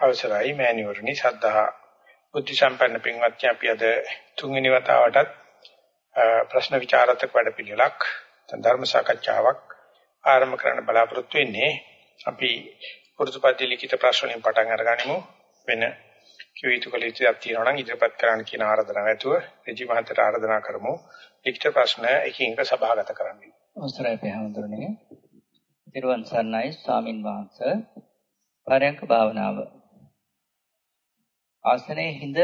අවසරයි මෑණිවරණි සද්ධා බුද්ධ සම්පන්න පින්වත්නි අපි අද තුන්වෙනි වතාවටත් ප්‍රශ්න විචාරත්මක වැඩපිළිවෙලක් ධර්ම සාකච්ඡාවක් ආරම්භ කරන්න බලාපොරොත්තු වෙන්නේ අපි පුරුදුපත්ති ලිඛිත ප්‍රශ්න වලින් පටන් අරගනිමු වෙන කිව යුතු කළ යුතුක් තියෙනවා නම් ඉදිරිපත් කරන්න කියන ආරාධනාව ඇතුව රජි මහත්තයට ආරාධනා කරමු ලිඛිත ප්‍රශ්න එකින් එක සභාගත කරන්න. අවසරයි පහඳුරන්නේ. තිරුවන් සරණයි ස්වාමින් වහන්සේ. පරයන්ක භාවනාව ආසනයේ හිඳ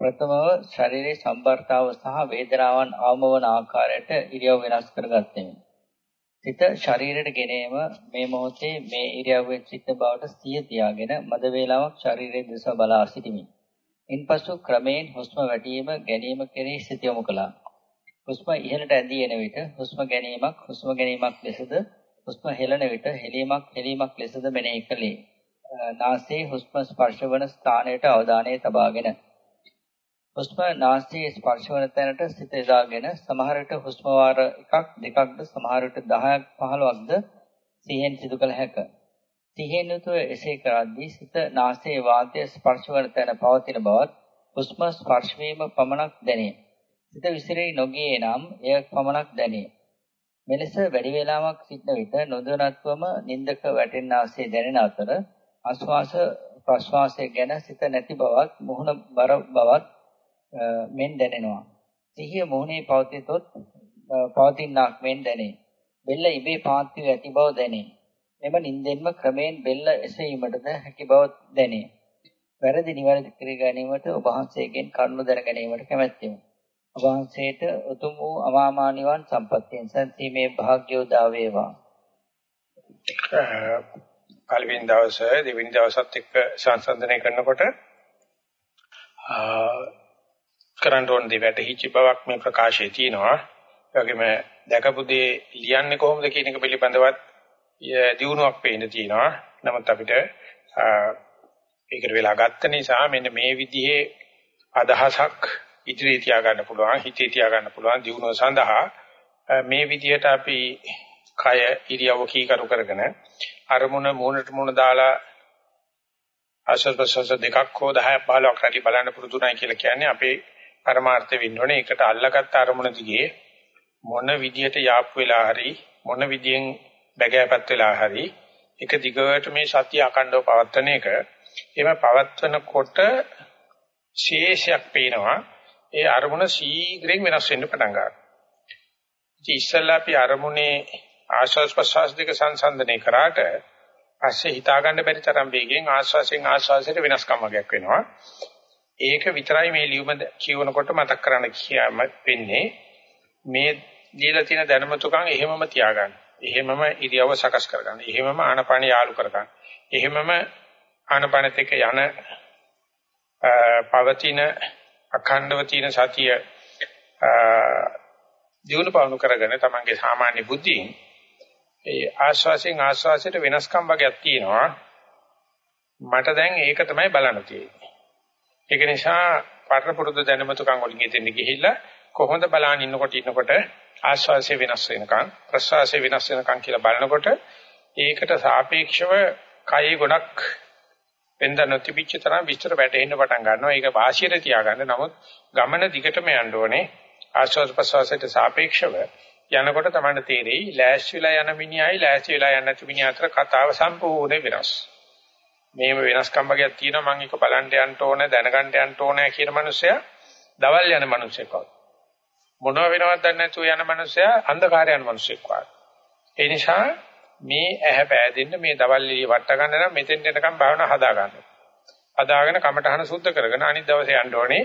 ප්‍රථමව ශරීරයේ සම්බර්තාව සහ වේදනාවන් අවමවන ආකාරයට ඉරියව් වෙනස් කරගත්තෙමි. සිත ශරීරයට ගෙනීම මේ මොහොතේ මේ ඉරියව්වෙන් සිට බවට සිය තියාගෙන මද වේලාවක් ශරීරයේ දෙස බලා සිටිමි. ඉන්පසු ක්‍රමයෙන් හුස්ම වැටීම ගැනීම කෙරෙහි සිත යොමු කළා. හුස්ම ඉහළට ඇදී එන විට හුස්ම ගැනීමක් හුස්ම ගැනීමක් ලෙසද හුස්ම හෙළන විට හෙලීමක් හෙලීමක් ලෙසද මෙනෙහි කළේ. නාසයේ හුස්ම ස්පර්ශ වන ස්ථානයට අවධානය තබාගෙන හුස්ම නාසයේ ස්පර්ශ වන තැනට සිත යොදාගෙන සමහර විට හුස්ම වාර එකක් දෙකක්ද සමහර විට 10ක් 15ක්ද සිහියෙන් සිදු කළ හැකිය. සිහියෙන් යුතුව එසේ කරද්දී සිත නාසයේ වාතයේ ස්පර්ශ වන තැන පවතින බවත් හුස්ම ස්පර්ශ වීම පමණක් දැනේ. සිත විසිරී නොගියේ නම් එය පමණක් දැනේ. මෙලෙස වැඩි වේලාවක් සිටන විට නොදැනත්වම නින්දක වැටෙනාසේ දැනෙන අතර ආශ්වාස ප්‍රශ්වාසය ගැන සිත නැති බවත් මුහුණ බර බවත් මෙන් දැනෙනවා. සිහිය මුහුණේ පවතිතොත් පවතිනාක් මෙන් දැනේ. බෙල්ල ඉබේ පාත් වී ඇති බව දැනේ. එම නින්දෙන්ම ක්‍රමයෙන් බෙල්ල එසවීමටද හැකි බව දැනේ. වැරදි නිවැරදි කර ගැනීමට ඔබ වහන්සේගෙන් කරුණු දැන ගැනීමට කැමැත්තෙමි. ඔබ වහන්සේට උතුම් වූ අමාමා නිවන් සම්පත්තියෙන් සැනසීමේ වාග්ය උදා වේවා. පළවෙනි දවසේ දෙවෙනි දවසත් එක්ක සංසන්දනය කරනකොට කරන්න ඕන දේ වැටහිච්ච බවක් මේ ප්‍රකාශයේ තියෙනවා. ඒ වගේම දැකපු දේ ලියන්නේ කොහොමද කියන එක පිළිබඳවත් දියුණුවක් පේන්න තියෙනවා. නමුත් අපිට ඒකට වෙලා ගත්ත නිසා මෙන්න මේ විදිහේ අදහසක් ඉදිරියේ තියාගන්න පුළුවන්, හිතේ තියාගන්න පුළුවන් දියුණුව සඳහා මේ විදිහට අපි කය ඉරියව්ව කීකරු කරගෙන අරමුණ මූණට මූණ දාලා ආශ්වාස ප්‍රශ්වාස දෙකක් හෝ 10ක් 15ක් රැලි බලන්න පුරුදුණයි කියලා කියන්නේ අපේ පරමාර්ථය වෙන්න ඕනේ. ඒකට අල්ලගත්ත අරමුණ දිගේ මොන විදියට යාප් වෙලා හරි මොන විදියෙන් බැගෑපත් වෙලා හරි එක දිගට මේ සතිය අකණ්ඩව පවත්වන එක එහෙම පවත්වනකොට ශේෂයක් පේනවා ඒ අරමුණ ශීඝ්‍රයෙන් වෙනස් වෙන්න පටන් ගන්නවා. ඉතින් ඉස්සල්ලා අපි අරමුණේ ආශ්වාස ප්‍රශ්වාස දෙක සංසන්දනය කරාට පස්සේ හිතා ගන්න බැරි තරම් වේගෙන් ආශ්වාසයෙන් ආශ්වාසයට වෙනස්කම් වගේක් වෙනවා. ඒක විතරයි මේ ලියුම කියවනකොට මතක් කරන්න කියම වෙන්නේ මේ දීලා තියෙන දැනුමතුකම් එහෙමම තියාගන්න. එහෙමම ඉරියව සකස් කරගන්න. එහෙමම ආනපාන යාලු කරගන්න. එහෙමම ආනපානෙත් එක්ක යන පවතින අඛණ්ඩව තියෙන සතිය දිනු පවණු කරගෙන තමන්ගේ සාමාන්‍ය බුද්ධියෙන් ඒ ආශ්වාසයෙන් ආශ්වාසයට වෙනස්කම් වගේක් තියෙනවා මට දැන් ඒක තමයි බලන්න තියෙන්නේ ඒක නිසා පරණ පුරුදු දැනුමතුකම් වලින් ඉතින් ගිහිල්ලා කොහොමද බලන් ඉන්නකොට ඉන්නකොට ආශ්වාසය වෙනස් වෙනකන් ප්‍රශ්වාසය වෙනස් වෙනකන් කියලා බලනකොට ඒකට සාපේක්ෂව කයේ ගොඩක් වෙනද නොතිබිච්ච තරම් විස්තර වැටෙන්න පටන් ගන්නවා. ඒක වාසියට තියාගන්න. නමුත් ගමන දිගටම යන්න ඕනේ. ආශ්වාස ප්‍රශ්වාසයට සාපේක්ෂව යනකොට තමයි තේරෙයි ලෑස්තිලා යන මිනිහයි ලෑස්ති වෙලා යන නැති මිනිහ අතර කතාව සම්පූර්ණ වෙනස්. මේම වෙනස්කම් වර්ගයක් තියෙනවා මම ඒක බලන්න යන්න ඕනේ දැනගන්න යන්න ඕනේ කියන මනුස්සයා දවල් යන මනුස්සයෙක් වගේ. මොනව වෙනවද දන්නේ නැතුව යන මනුස්සයා අන්ධකාරය යන මනුස්සයෙක් වගේ. ඒ නිසා මේ ඇහැ පෑදෙන්න මේ දවල් එළිය වට ගන්න නම් මෙතෙන් එනකම් භාවනා හදා ගන්න. හදාගෙන කමටහන සුද්ධ කරගෙන අනිත් දවසේ යන්න ඕනේ.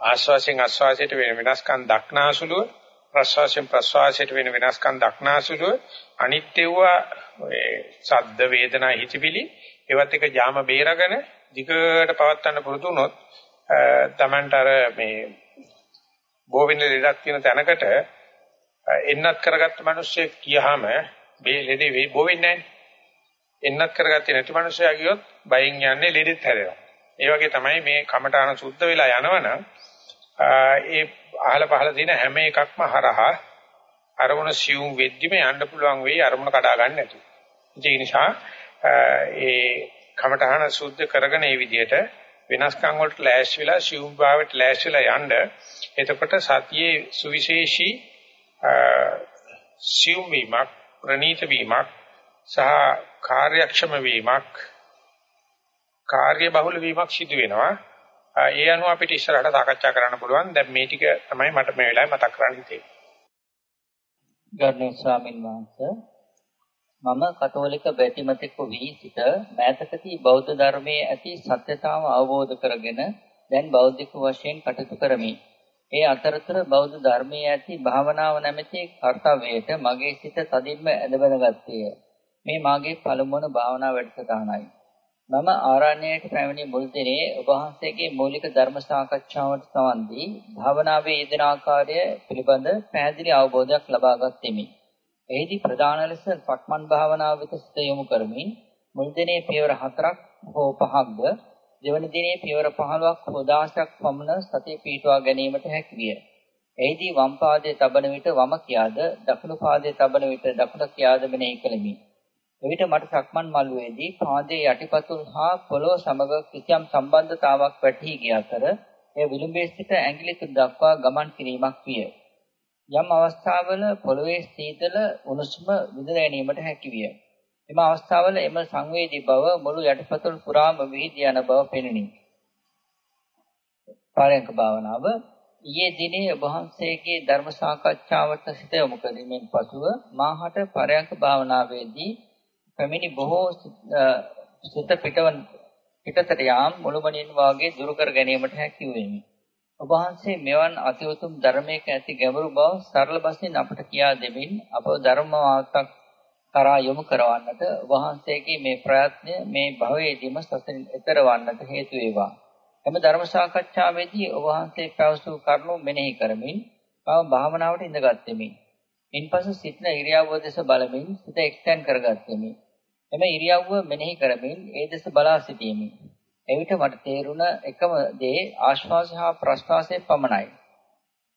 ආස්වාසයෙන් ආස්වාසයට වෙන වෙනස්කම් දක්නාසුලුව ප්‍රස්වාසයෙන් ප්‍රස්වාසයට වෙන වෙනස්කම් දක්නාසුලුව අනිත්‍යව සද්ද වේදනා හිතවිලි ඒවත් එක ජාම බේරගෙන දිගට පවත්වන්න පුරුදු වුණොත් Tamanට අර මේ බෝවින ලෙඩක් තියෙන තැනකට එන්නත් කරගත්ත මිනිස්සෙක් කියහම මේ ලෙඩේ වෙයි බෝ වෙන්නේ නැහැ. එන්නත් කරගත්තේ නැති මිනිස්සයා ගියොත් බයෙන් යන්නේ ලෙඩෙත් හැදෙනවා. ඒ වගේ තමයි මේ කමඨාන සුද්ධ වෙලා යනවනම් ඒ අහල පහල දින හැම එකක්ම හරහා අරමුණ සියුම් වෙද්දිම යන්න පුළුවන් වෙයි අරමුණ කඩා ගන්න නැතුව. ඒ නිසා ඒ කමඨහන සුද්ධ කරගෙන මේ විදිහට වෙනස්කම් වලට ලෑස්ති වෙලා සිවුම් භාවයට ලෑස්ති වෙලා යන්න එතකොට සතියේ සුවිශේෂී සිවුම් වීමක් ප්‍රනීත වීමක් සහ කාර්යක්ෂම වීමක් කාර්ය බහුල වීමක් සිදු වෙනවා ඒ අනුව අපිට ඉස්සරහට සාකච්ඡා කරන්න පුළුවන් දැන් මේ ටික තමයි මට මේ වෙලාවේ මතක් කරන්න හිතෙන්නේ ගෞරවනීය ස්වාමින් වහන්සේ මම කතෝලික බැතිමතෙකු වී සිට මෑතකදී බෞද්ධ ධර්මයේ ඇති සත්‍යතාව අවබෝධ කරගෙන දැන් බෞද්ධික වශයෙන් කටයුතු කරමි. ඒ අතරතුර බෞද්ධ ධර්මයේ ඇති භාවනාව නැමැති කර්තව්‍යයට මගේ සිත තදින්ම ඇදබැඳගත්තේය. මේ මාගේ පළමුවන භාවනා වැඩසටහනයි. මම ආරණ්‍යයට පැමිණි මුල් දිනේ ඔබ වහන්සේගේ මූලික ධර්ම සාකච්ඡාවට සමන් දී භාවනාවේ යෙදෙන ආකාරය පිළිබඳ පැහැදිලි අවබෝධයක් ලබා ගත්ෙමි. එෙහිදී ප්‍රධාන ලෙස සක්මන් භාවනාව වෙත සිත යොමු කරමින් මුල් දිනේ පියවර 4ක් හෝ 5ක්ද දෙවන දිනේ පියවර 15ක් හෝ 16ක් පමණ සතිය පිටවා ගැනීමට හැකි විය. එෙහිදී වම් පාදයේ තබන විට වම කියාද දකුණු පාදයේ තබන විට දකුණ කියාද මෙනෙහි කළෙමි. එවිට මට සක්මන් මළුවේදී පාදයේ යටිපතුල් හා පොළොව සමග කිසියම් සම්බන්ධතාවක් වැටහි ගිය අතර එය විලුඹේ සිට ඇඟිලි දක්වා ගමන් කිරීමක් විය. යම් අවස්ථාවල පොළොවේ සීතල උණුසුම විඳ ගැනීමට හැකි විය. එම අවස්ථාවල එම සංවේදී බව මුළු යටිපතුල් පුරාම විහිදී යන බව පෙනිනි. පාරයන්ක භාවනාව ඊයේ දිනේ ඔබ වහන්සේගේ ධර්ම සාකච්ඡාවට සිත යොමු කිරීමෙන් පසුව මාහට පරයන්ක භාවනාවේදී පැමිණි බොහෝ සිත පිටවන් පිටතට යාම් මුළුමනින් වාගේ දුරු කර ගැනීමට හැකි වෙමි. ඔබ වහන්සේ මෙවන් අතිඋතුම් ධර්මයක ඇති ගැඹුරු බව සරල බසින් අපට කියා දෙමින් අප ධර්ම වාර්තක් කරා යොමු කරවන්නට ඔබ වහන්සේගේ මේ ප්‍රයත්නය මේ භවයේදීම සසරින් එතර වන්නට හේතු වේවා. එම ධර්ම සාකච්ඡාවේදී ඔබ වහන්සේ පැවසූ කරුණු මෙනෙහි කරමින් මම භාවනාවට ඉඳගත්ෙමි. ඉන්පසු සිතන ඉරියව්ව දෙස බලමින් සිත එක්තෙන් කරගත්ෙමි. එම ඉරියව්ව මෙනෙහි කරමින් ඒ දෙස බලා සිටීමි. එවිට මට තේරුණ එකම දේ ආශ්වාසය හා ප්‍රශ්වාසය පමණයි.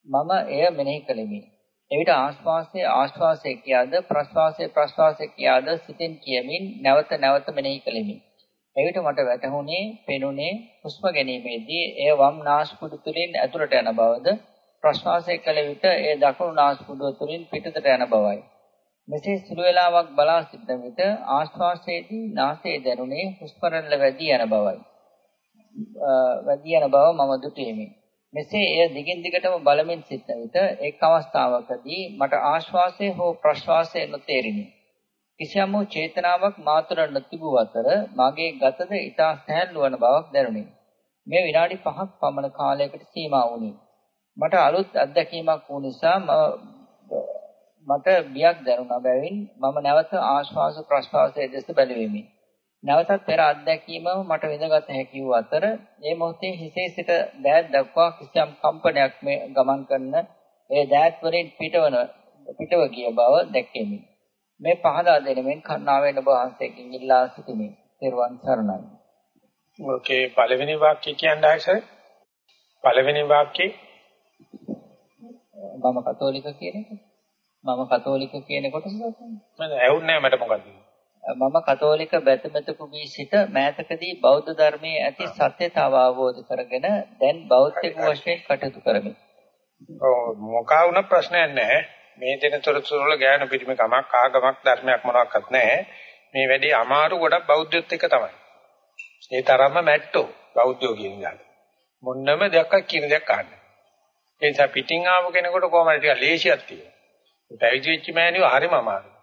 මම එය මෙනෙහි කළෙමි. එවිට ආශ්වාසය ආශ්වාසය කියාද ප්‍රශ්වාසය ප්‍රශ්වාසය කියාද සිතින් කියමින් නැවත නැවත මෙනෙහි කළෙමි. එවිට මට වැටහුණේ, පෙනුනේ හුස්ම ගැනීමේදී එය වම් නාස්පුඩු තුලින් ඇතුළට යන බවද ප්‍රශ්වාසය කළ විට එය දකුණු නාස්පුඩුව තුලින් පිටතට යන බවයි. මෙසේ සුළු වේලාවක් බලා සිටන විට ආශ්වාසයේදී නාසයේ දැනුනේ හුස්ම රැල්ල වැඩි යන බවයි. වැඩි යන බව මම දුටුවෙමි. මෙසේ එය දිගින් දිගටම බලමින් සිටන විට එක් අවස්ථාවකදී මට ආශ්වාසය හෝ ප්‍රශ්වාසය නොතේරිනි. කිසියම් චේතනාවක් මාතර නොතිබූ අතර මාගේ ගතද ඊටා සැහැල්ලු වන බවක් දැනුනි. මේ විනාඩි 5ක් පමණ කාලයකට සීමා වුණි. මට අලුත් අත්දැකීමක් වූ නිසා මට බියක් දැනුණා බැවින් මම නැවත ආශ්වාස ප්‍රශ්වාසයේ දෙස බැලුවෙමි. නැවතත් පෙර අත්දැකීමම මට විඳගත හැකි වූ අතර මේ මොහොතේ හිසේ සිට දෑත් දක්වා කිසියම් කම්පනයක් මේ ගමන් කරන ඒ දෑත් වලින් පිටවන පිටව ගිය බව දැක්කෙමි. මේ පහදා දෙනෙමින් කන්නාවෙන් ඔබ වහන්සේකින් ඉල්ලා සිටිමි. ත්වන් සරණයි. ඕකේ පළවෙනි වාක්‍ය කියන්නේ ආයසර් පළවෙනි වාක්‍යේ මම කතෝලික කියන එක මම කතෝලික කියන කොටස මම ඇහුන්නේ මට මොකද්ද මම කතෝලික බැතිමතුකුගේ සිට මෑතකදී බෞද්ධ ධර්මයේ ඇති සත්‍යතාව අවබෝධ කරගෙන දැන් බෞද්ධික වශයෙන් කටයුතු කරමි. ඔව් මොකා වුණ ප්‍රශ්නයක් නැහැ. මේ දෙන තොරතුරු වල ගෑනු පිටිමේ කමක් ආගමක් ධර්මයක් මොනවත් නැහැ. මේ වැඩේ අමාරු ගොඩක් බෞද්ධයොත් එක තමයි. ඒ තරම්ම මැට්ටෝ බෞද්ධයෝ කියන ගාන. මොන්නම දෙයක් කියන දෙයක් අහන්නේ. ඒ නිසා පිටින් ආව කෙනෙකුට කොහොමද ටික ලේසියක් තියෙනවා. පැවිදි වෙච්ච මෑණියෝ හරිම අමාරුයි.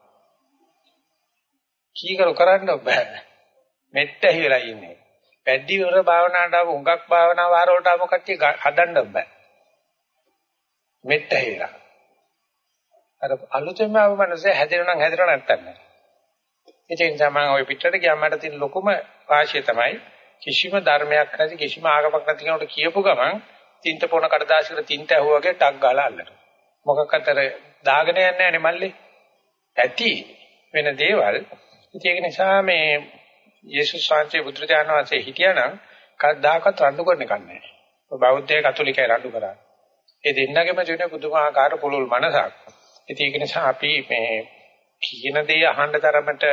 කීකරු කරන්න බෑ. මෙත් ඇහි වෙලා ඉන්නේ. පැද්දි වර භාවනාවට ආව උඟක් භාවනා වාර වලට ආව කට්ටිය හදන්න බෑ. මෙත් ඇහි වෙලා. අර අලුතෙන්ම ආව මනසේ හැදෙනවා නම් හැදෙනවා නැත්තම් නෑ. ඒ නිසා මම ওই පිටරට ගියාම මට තියෙන ලොකුම වාසිය තමයි කිසිම ධර්මයක් නැති කිසිම ආගමක් නැති කෙනෙකුට කියපු ගමන් තින්ත පොන කඩදාසියකට තින්ත ඇහුවාගේ ටක් ගාලා අල්ලනවා. මොකක් අතර දාගෙන යන්නේ නැහැ නේ මල්ලේ. ඇති වෙන දේවල් ඒක නිසා මේ යේසුස් වහන්සේ බුදුරජාණන් වහන්සේ හිටියානම් කවදාකවත් රණ්ඩු කරන්න කන්නේ නැහැ. බෞද්ධය කතෝලිකයි රණ්ඩු කරන්නේ. ඒ දෙන්නගෙම තියෙන පුදුමාකාර පුළුල් මනසක්. ඉතින් ඒක නිසා අපි මේ කියන දේ අහන්න තරමට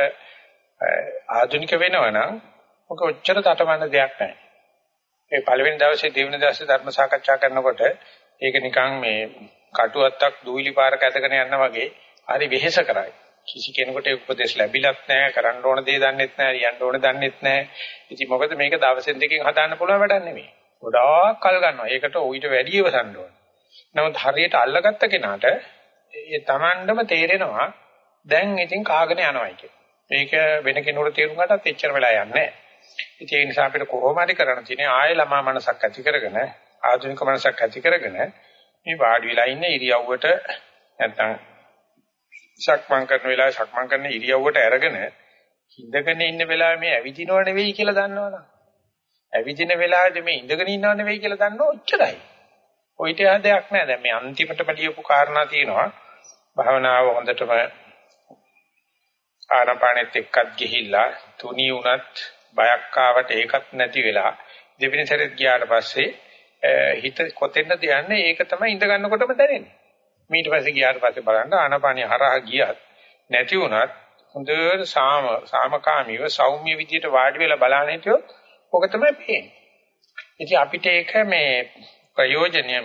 ආධුනික වෙනවනම් මොක ඔච්චර තටමන්න දෙයක් නැහැ. ඒ පළවෙනි දවසේ දෙවෙනි දවසේ ධර්ම සාකච්ඡා කරනකොට ඒක නිකන් මේ කටුවත්තක් දූවිලි පාරක ඇදගෙන යනවා වගේ හරි වෙහෙස කරයි. කිසි කෙනෙකුට උපදෙස් ලැබිලත් නැහැ, කරන්න ඕන දේ දන්නෙත් නැහැ, ලියන්න ඕන දන්නෙත් නැහැ. ඉතින් මොකද මේක දවසෙන් දෙකකින් හදාන්න පුළුවන් වැඩක් නෙමෙයි. ගොඩාක් කල් ගන්නවා. ඒකට ඌට වැඩි ඉවසන්න ඕන. නමුත් හරියට අල්ලගත්ත කෙනාට ඒ Tamandම තේරෙනවා දැන් ඉතින් කාගෙන යනවායි කියලා. මේක වෙන කෙනෙකුට තේරුම් ගන්නත් එච්චර වෙලා යන්නේ නැහැ. ඒ නිසා අපිට කොහොම හරි කරන්න තියෙන්නේ ආයෙ ළමා මනසක් ඇති කරගෙන ආධුනික මනසක් ඇති කරගෙන මේ වාඩි වෙලා ඉන්න ඉරියව්වට නැත්තම් සක්මන් කරන වෙලාවේ සක්මන් කරන ඉරියව්වට අරගෙන හිඳගෙන ඉන්න වෙලාවේ මේ ඇවිදිනව නෙවෙයි කියලා දන්නවනම් ඇවිදින වෙලාවේදී මේ ඉඳගෙන ඉන්නව නෙවෙයි කියලා දන්නව ඔච්චරයි. ඔయిత දෙයක් නෑ. දැන් මේ අන්තිමටම ලියපු කාරණා තියෙනවා. භාවනාව හොඳටම ආනපානෙත් එක්කත් ගිහිල්ලා තුනී වුණත් බයක් ආවට ඒකත් නැති වෙලා දෙවෙනි සැරේත් ගියාට පස්සේ හිත කොතෙන්ද යන්නේ ඒක තමයි ඉඳ ගන්නකොටම දැනෙන්නේ. ඊට පස්සේ ගියාට පස්සේ බලන්න ආනපානිය හරහා ගියත් නැති වුණත් හොඳට සාම සාමකාමීව සෞම්‍ය විදියට වාඩි වෙලා බලන්න හිටියොත් ඔක තමයි පේන්නේ. ඉතින් අපිට ඒක මේ ප්‍රයෝජනීය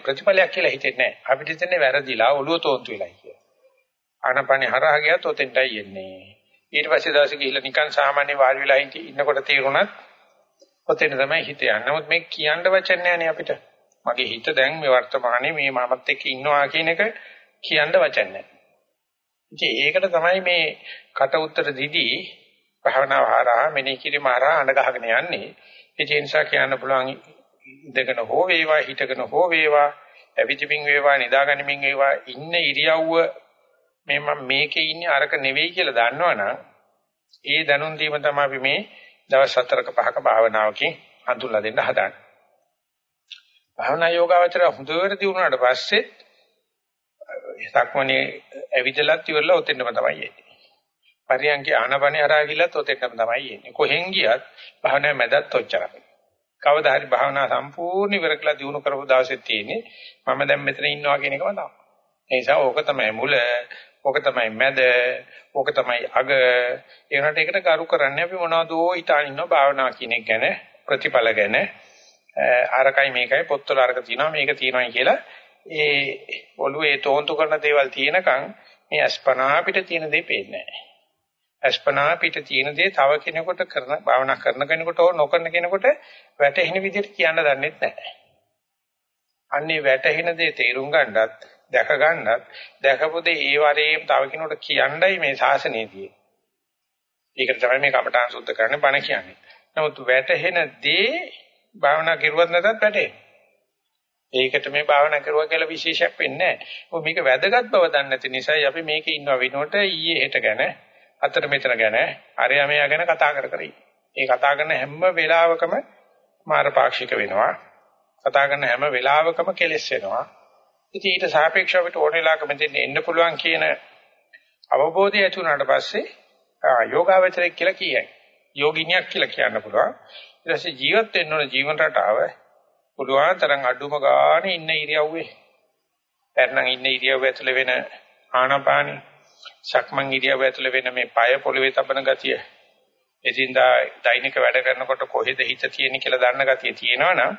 ප්‍රතිඵලයක් කියලා හිතෙන්නේ නැහැ. අපිට හිතන්නේ වැරදිලා ඔළුව තෝන්තු වෙලයි කියලා. ආනපනේ හරහා ගියත් ඔතෙන්ටයි එන්නේ. ඊට පස්සේ දවසේ ගිහිල්ලා නිකන් සාමාන්‍ය වාඩි වෙලා ඉන්නකොට තීරුණත් ඔතෙන් තමයි හිත යන්නේ. නමුත් මේ කියන්න වචන නැහැනේ අපිට. මගේ හිත දැන් මේ වර්තමානයේ මේ මමත් එක්ක ඉන්නවා කියන එක කියන්න වචන නැහැ. ඉතින් ඒකට තමයි මේ කට උතර දිදී භාවනාව හරහා මෙනෙහි කිරීම හරහා අඬ ගහගෙන යන්නේ. ඒ නිසා කියන්න පුළුවන් ඉඳගෙන හෝ වේවා හිටගෙන හෝ වේවා ඇවිදිමින් වේවා නිදාගනිමින් වේවා ඉන්න ඉරියව්ව මේ මම මේකේ ඉන්නේ අරක නෙවෙයි කියලා දන්නවනම් ඒ දැනුම් දීම තමයි අපි මේ දවස් 4ක 5ක භාවනාවකින් හඳුන්ලා දෙන්න හදාන්නේ. භාවනා යෝගාවචර හොඳට දිනුනාට පස්සේ සක්මණේ ඇවිදලත් ඉවරලා ඔතෙන්ම තමයි එන්නේ. පරියන්කේ ආනපනේ හරහා ගිලත් ඔතෙන්ම තමයි එන්නේ. කොහෙන් ගියත් භාවනා මැදත් ඔච්චරයි. කවදා හරි භාවනා සම්පූර්ණ ඉවර කළා දිනු කරපු දවසේ තියෙන්නේ මම දැන් මෙතන ඉන්නවා කියන එකම තමයි. ඒ නිසා ඕක තමයි මුල, ඕක තමයි මැද, ඕක තමයි අග. ඒ වුණාට ඒකට කරු කරන්නේ අපි මොනවදෝ හිතාන ඉන්නවා භාවනා කියන එක ගැන, ප්‍රතිඵල ගැන. අරකයි මේකයි පොත්වල අරක තියෙනවා මේක තියෙනවායි කියලා ඒ ඔළුවේ තෝන්තු කරන දේවල් තියෙනකන් මේ අස්පනා අපිට තියෙන දේ පේන්නේ නැහැ. අස්පනා පිට තියෙන දේ තව කෙනෙකුට කරන භාවනා කරන කෙනෙකුට හෝ නොකරන කෙනෙකුට වැටහෙන විදිහට කියන්න දන්නේ නැහැ. අන්නේ වැටහෙන දේ තේරුම් ගන්නත් දැක ගන්නත් දැකපු දේ ඒ වරේම තව කෙනෙකුට කියන්නයි මේ ශාසනයේදී. ඒකට තමයි මේ කමඨාන් සුද්ධ කරන්නේ බණ කියන්නේ. නමුත් වැටහෙන දේ භාවනා කරුවත් නැතත් වැටේ. ඒකට මේ භාවනා කරුවා කියලා විශේෂයක් වෙන්නේ නැහැ. මේක වැදගත් බව දන්නේ නැති නිසායි අපි මේකේ ඉන්නව වෙනකොට ඊයේ හෙට ගැන අතර මෙතන ගැන අරයා මෙයා ගැන කතා කර කර ඒ කතා කරන හැම වෙලාවකම මාර පාක්ෂික වෙනවා. කතා කරන හැම වෙලාවකම කෙලස් වෙනවා. ඉතින් ඊට සාපේක්ෂව අපිට ඕන වෙලාවක මෙතෙන් එන්න පුළුවන් කියන අවබෝධය ඇති වුණාට පස්සේ යෝගාවචරයක් කියලා කියයි. යෝගිනියක් කියලා කියන්න පුළුවන්. ඊට පස්සේ ජීවත් වෙන්න ඕන ජීවන රටාව පුළුවන් තරම් අඩුම ගානේ ඉන්න ඉරියව්වේ පැරණන් ඉන්න ඉරියව්ව ඇතුළේ වෙන ආනාපානි සක්මන් ඉරියව්ව ඇතුළේ වෙන මේ পায় පොළවේ තබන ගතිය එදින්දා දෛනික වැඩ කරනකොට කොහෙද හිත තියෙන්නේ කියලා දන්න ගතිය තියෙනවනම්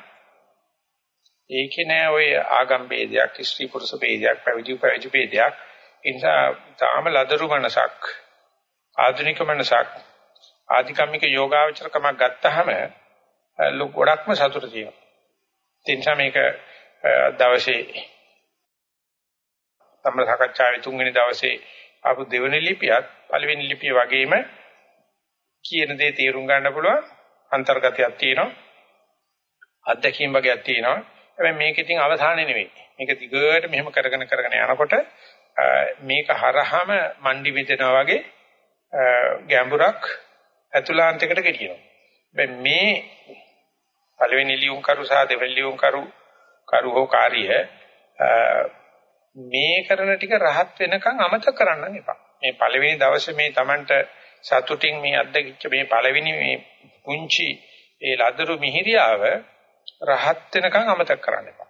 ඒකේ නෑ ඔය ආගම් ભેදයක්, ස්ත්‍රී පුරුෂ ભેදයක්, පැවිදි පැවිදි ભેදයක්. ඒ නිසා තාම ලදරු මනසක්, ආධුනික මනසක්, ආධිකම්මික යෝගාවචරකමක් ගත්තහම ලොකු ගොඩක්ම සතුට තියෙනවා. ඒ නිසා මේක දවසේ තමයි සාකච්ඡාවේ තුන්වෙනි දවසේ ආපු දෙවෙනි ලිපියත් පළවෙනි ලිපිය වගේම කියන දේ තේරුම් ගන්න පුළුවන් අන්තර්ගතයක් තියෙනවා අත්දැකීම් වගේක් තියෙනවා හැබැයි මේක ඉතින් අවසානේ නෙවෙයි. මේක දිගට මෙහෙම කරගෙන කරගෙන යනකොට මේක හරහාම මණ්ඩි විදෙනා වගේ ගැඹුරක් ඇතුළාන්තයකට ගෙනියනවා. දැන් මේ පළවෙනි ලියුම් කරු සහ දෙවෙනි ලියුම් කරු කරු හෝ කාර්ය මේ කරන ටික රහත් වෙනකන් අමතක කරන්න එපා. මේ පළවෙනි දවසේ මේ Tamanට සතුටින් මේ අත්දැකිච්ච මේ පළවෙනි මේ පුංචි ඒ ලදරු මිහිරියාව රහත් වෙනකන් අමතක කරන්න එපා.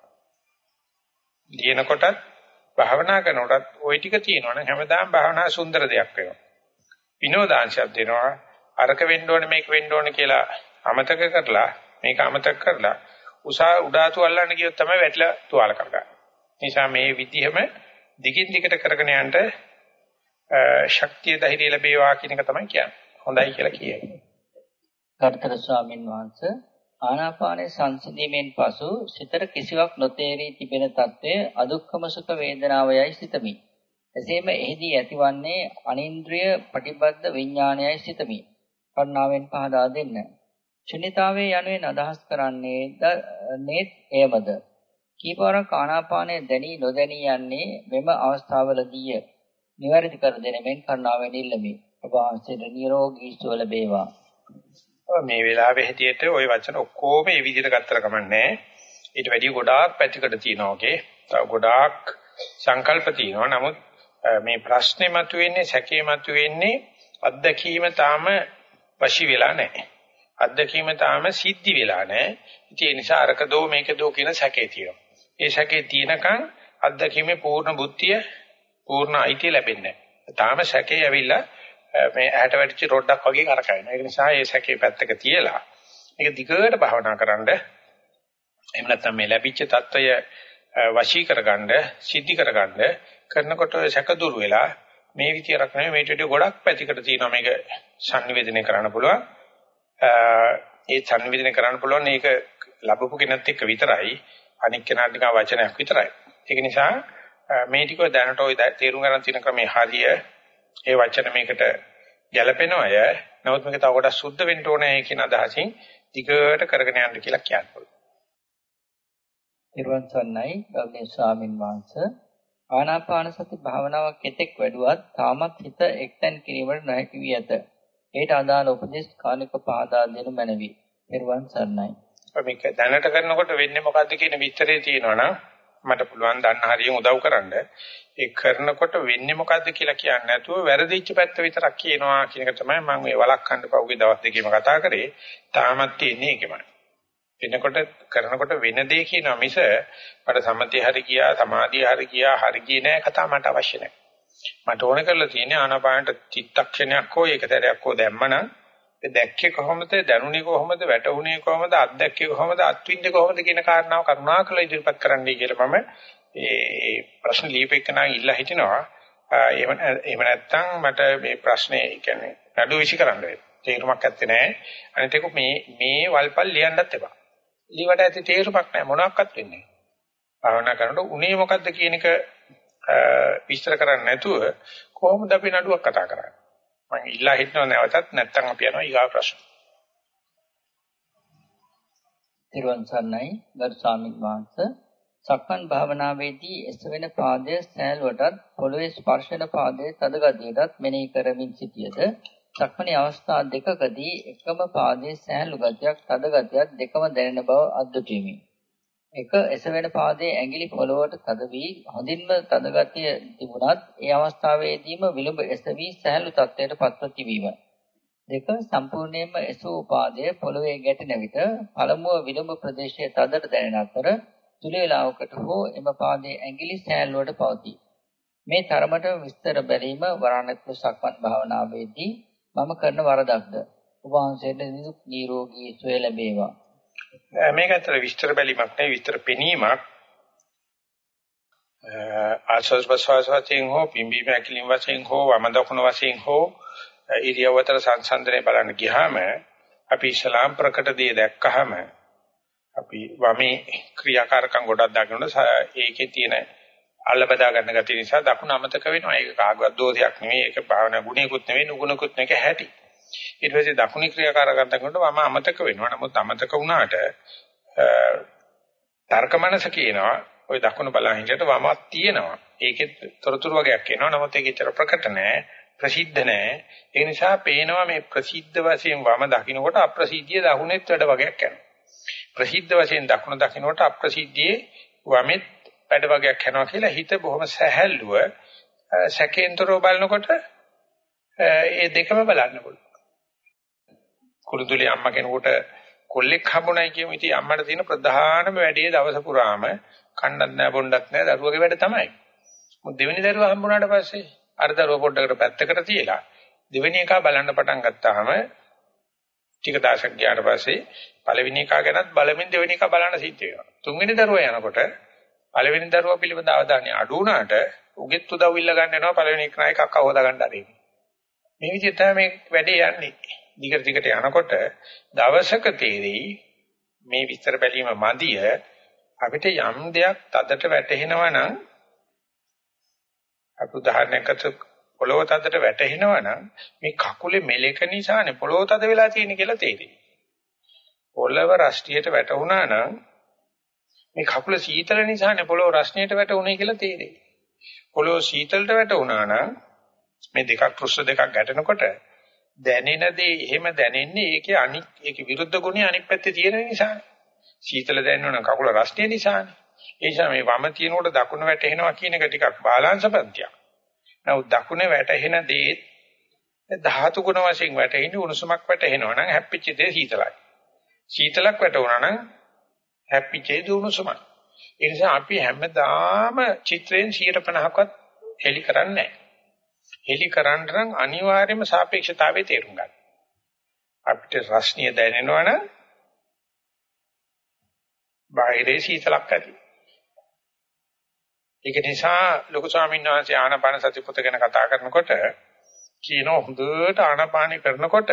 ලියනකොටත් භාවනා කරනකොටත් ওই ටික තියෙනවනේ හැමදාම භාවනා සුන්දර දෙයක් වෙනවා. විනෝදාංශයක් දෙනවා. අරක වෙන්න ඕනේ මේක වෙන්න ඕනේ කියලා අමතක කරලා මේක අමතක කරලා උසා උඩාතු අල්ලන්න ගියොත් තමයි වැටිලා තුවාල කරගන්නේ. නිසා මේ විදිහම දිගින් දිගට කරගෙන යන්න ශක්තිය ධෛර්යය ලැබේවා කියන එක තමයි කියන්නේ. හොඳයි කියලා කියන්නේ. කර්තර ස්වාමින් වහන්සේ ආනාපානයේ සංසිඳීමෙන් පසු සිතට කිසිවක් නොතේරී තිබෙන తත්වය අදුක්කම සුඛ වේදනාවයයි සිතමි. එසේම එහිදී ඇතිවන්නේ අනින්ද්‍රිය පටිබද්ධ විඥානයයි සිතමි. කරුණාවෙන් පහදා දෙන්න. ශුන්‍යතාවයේ යනුවෙන් අදහස් කරන්නේ නේත් එයමද? කීපවරක් ආනාපානය දැනී නොදැනී යන්නේ මෙම අවස්ථාවවලදීය. නිවැරදි කර දෙනෙමින් කරුණාවෙන් ඉල්ලමි. ඔබ වහන්සේට නිරෝගී සුව ලැබේවා. මේ වෙලාවේ හැටියට ওই වචන ඔක්කොම මේ විදිහට ගත්තර කමන්නේ. ඊට වැඩිය ගොඩාක් පැතිකඩ තියෙනවා ඔකේ. තව ගොඩාක් සංකල්ප තියෙනවා. නමුත් මේ ප්‍රශ්නේ මතුවෙන්නේ සැකේ මතුවෙන්නේ අත්දැකීම තාම වශී වෙලා නැහැ. අත්දැකීම තාම සිද්ධි වෙලා නැහැ. ඉතින් ඒ නිසා අරක දෝ මේක දෝ කියන සැකේ තියෙනවා. ඒ සැකේ තියෙනකන් අත්දැකීමේ පූර්ණ බුද්ධිය පූර්ණ අයිතිය ලැබෙන්නේ නැහැ. තාම සැකේ ඇවිල්ලා මේ ඇහැට වැටිච්ච රොඩක් වගේ කරකවනවා. ඒක නිසා ඒ සැකේ පැත්තක තියලා මේක දිගට භවනා කරන්න එහෙම නැත්නම් මේ ලැබිච්ච తত্ত্বය වශී කරගන්න, සිද්ධි කරගන්න කරනකොට සැක දුර වෙලා මේ විදියට කරන්නේ මේට වඩා ගොඩක් පැතිකඩ තියෙනවා මේක සංනිවේදනය කරන්න පුළුවන්. ඒ සංනිවේදනය කරන්න පුළුවන් මේක ලැබපු කෙනෙක් එක්ක විතරයි අනික් කෙනාට නිකන් වචනයක් විතරයි. ඒක නිසා මේ ටික දැනට ওই තේරුම් ගන්න තියෙන ක්‍රමේ හරිය ඒ වචන මේකට ගැළපෙන අය නමුත් මේක තව කොටස් සුද්ධ වෙන්න ඕනේ කියන අදහසින් දිගට කරගෙන යන්න කියලා කියන්න නිර්වන් සන්නයි ගෞරවනීය ස්වාමින් වහන්සේ ආනාපාන සති භාවනාවක් කෙතෙක් වැඩුවත් තාමත් හිත එක්තැන් කිරීමට නොහැකි වී ඇත. ඒට අදාළ උපදේශ කාලික පහදා දෙනු මැනවි. නිර්වන් සන්නයි. මේක දැනට කරනකොට වෙන්නේ මොකද්ද කියන විස්තරේ තියෙනවනම් මට පුළුවන් දන්න හරියෙන් උදව් කරන්න. ඒ කරනකොට වෙන්නේ මොකද්ද කියලා කියන්නේ නැතුව වැරදිච්ච පැත්ත විතරක් කියනවා කියන එක තමයි මම මේ වළක්වන්න පහුගිය දවස් දෙකේම කතා කරේ. තාමත් තියෙන්නේ ඒකමයි. වෙනකොට කරනකොට වෙන දේ කියනවා මිස මට සම්මතිය හරි ගියා, සමාධිය හරි ගියා, හරි ගියේ නෑ කතා මට අවශ්‍ය නෑ. මට ඕන කරලා තියෙන්නේ ආනාපානට චිත්තක්ෂණයක් හෝ ඒකතරයක් හෝ දැම්මනම් ඒ දැක්කේ කොහොමද? දැනුනේ කොහොමද? වැටුනේ කොහොමද? අත්දැක්කේ කොහොමද? අත්විඳින්නේ කොහොමද කියන කාරණාව කරුණාකරලා ඉදිරිපත් කරන්නයි කියලා මම ඒ ප්‍රශ්න ලියපෙකනා ඉල්ලා හිටිනවා. එහෙම එහෙම නැත්නම් මට මේ ප්‍රශ්නේ කියන්නේ නඩු විසි කරන්න වෙයි. තේරුමක් නැත්තේ නෑ අනිත් එක මේ මේ වල්පල් ලියන්නත් එපා. ලිවට ඇති තේරුමක් නෑ මොනවත් වෙන්නේ භාවනා කරනකොට උනේ මොකද්ද කියන එක විස්තර කරන්නේ නැතුව කොහොමද අපි නඩුවක් කතා කරන්නේ? මම ඉල්ලා හිටනව නැවතත් නැත්තම් අපි යනවා ඊගා ප්‍රශ්න. තිරුවන් සරණයි ගරු ස්වාමීන් වහන්සේ සක්මන් භාවනාවේදී එසවෙන පාදය සෑල්වටත් පොළවේ ස්පර්ශන පාදයේ තද ගතියටත් මෙනෙහි කරමින් සිටියද සක්මනේ අවස්ථා දෙකකදී එකම පාදයේ සෑල්ලු ගතියක් තද ගතියක් දෙකම දැනෙන බව අද්දුටීමි. එක එසවෙන පාදයේ ඇඟිලි පොළවට තද වී හොඳින්ම තද ගතිය තිබුණත් ඒ අවස්ථාවේදීම විලුඹ එසවි සහැල්ලු තත්ත්වයට පත්ව තිබීම. දෙක සම්පූර්ණයෙන්ම එසවූ පාදයේ පොළවේ ගැටෙන විට පළමුව විලුඹ ප්‍රදේශයේ තදට දැනෙන අතර සුළු වේලාවකට හෝ එම පාදයේ ඇඟිලි සෑල්ලුවට පවතී. මේ තරමට විස්තර බැලීම වරණත්ව සක්මන් භාවනාවේදී මම කරන වරදක්ද? ඔබ වහන්සේට නිදුක් නිරෝගී සුවය ලැබේවා. මේක ඇත්තට විස්තර බැලීමක් නෙවෙයි විස්තර පෙනීමක් ආශ්වාස ප්‍රශ්වාස වශයෙන් හෝ පිම්බීම ඇකිලිම වශයෙන් හෝ වම දකුණු වශයෙන් හෝ ඉරියවතර සංසන්දනය බලන්න ගියාම අපි ඉස්ලාම් ප්‍රකට දේ දැක්කහම අපි වමේ ක්‍රියාකාරකම් ගොඩක් දකිනකොට ඒකේ තියෙන අල්ල බදා ගන්න ගැතිය නිසා දකුණ අමතක වෙනවා. ඒක කාගවත් දෝෂයක් නෙවෙයි. ඒක භාවනා ගුණයකුත් නෙවෙයි නුගුණකුත් නෙවෙයි හැටි. ඊට පස්සේ දකුණේ ක්‍රියාකාරකම් දක්නකොට මම අමතක වෙනවා. නමුත් අමතක වුණාට තර්ක මනස කියනවා ওই දකුණ බලන හිටියට වමක් තියෙනවා. ඒකෙත් තොරතුරු වගේක් එනවා. නමුත් ඒක ඇත්තට ප්‍රකට නැහැ. ප්‍රසිද්ධ නැහැ. ඒ නිසා පේනවා මේ ප්‍රසිද්ධ වශයෙන් වම දකින්නකොට අප්‍රසිද්ධිය දකුණෙත් වැඩ වගේක් යනවා. ප්‍රසිද්ධ වශයෙන් දකුණ දකින්නකොට අප්‍රසිද්ධියේ වමෙත් වැඩ වගේක් යනවා කියලා හිත බොහොම සැහැල්ලුව සැකේන්තරව බලනකොට ඒ දෙකම බලන්න පුළුවන්. කුරුදුලේ අම්මා කෙනෙකුට කොල්ලෙක් හම්බුනායි කියමු. ඉතින් අම්මට තියෙන ප්‍රධානම වැඩේ දවස පුරාම කන්නත් නැහැ බොන්නත් නැහැ දරුවගේ වැඩ තමයි. මොකද දෙවෙනි දරුවා හම්බුනාට පස්සේ අර දරුවා පොඩ්ඩකට පැත්තකට තියලා දෙවෙනි එක බලන්න පටන් ගත්තාම ටික දවසක් ගියාට පස්සේ පළවෙනි එක ගැනත් බලමින් දෙවෙනි එක බලන්න සිද්ධ වෙනවා. තුන්වෙනි දරුවා යනකොට පළවෙනි දරුවා පිළිබඳ අවධානය අඩු වුණාට උගෙත් උදව් ඉල්ල ගන්න යනවා පළවෙනි එක නයි කක්ක හොදා ගන්න ආරෙන්නේ. මේ විදිහට තමයි මේ වැඩේ යන්නේ. දිගට දිගට යනකොට දවසක තේරෙයි මේ විස්තර බැලීම මදිය අපිට යම් දෙයක් තදට වැටහෙනවා නම් අපු උදාහරණයකට පොළොව තදට වැටෙනවා නම් මේ කකුලේ මෙලෙක නිසානේ පොළොව තද වෙලා තියෙන්නේ කියලා තේරෙයි. පොළව රස්ටියට වැටුණා නම් මේ කකුල සීතල නිසානේ පොළොව රස්නියට වැටුනේ කියලා තේරෙයි. පොළොව සීතලට වැටුණා නම් මේ දෙකක් පෘෂ්ඨ දෙකක් ගැටෙනකොට දැනෙන දේ එහෙම දැනෙන්නේ ඒකේ අනික් ඒකේ විරුද්ධ ගුණය අනිත් පැත්තේ තියෙන නිසානේ. සීතල දැනෙනවා නම් කකුල රස්නිය නිසානේ. ඒ නිසා මේ වම තියෙනකොට දකුණ වැටෙනවා කියන එක ටිකක් බාලාංශ පන්තියක්. නමුත් දකුණේ වැටෙන දේ ධාතු ගුණ වශයෙන් වැටෙන්නේ උණුසුමක් වැටෙනවා නම් හැප්පිච්ච දේ සීතලයි. සීතලක් වැටුණා නම් හැප්පිච්ච දේ උණුසුමයි. ඒ නිසා අපි හැමදාම චිත්‍රයෙන් 150ක්වත් හෙලි කරන්නේ නැහැ. හෙලි කරන්න නම් අනිවාර්යයෙන්ම සාපේක්ෂතාවයේ තේරුම් ගන්න. අපිට රස්නිය දැනෙනවනම් බාහිරේ සීතලක් ඇති. ඒක නිසා ලොකු ස්වාමීන් වහන්සේ ආනාපාන සති පුත ගැන කතා කරනකොට කියන හොඳට ආනාපානි කරනකොට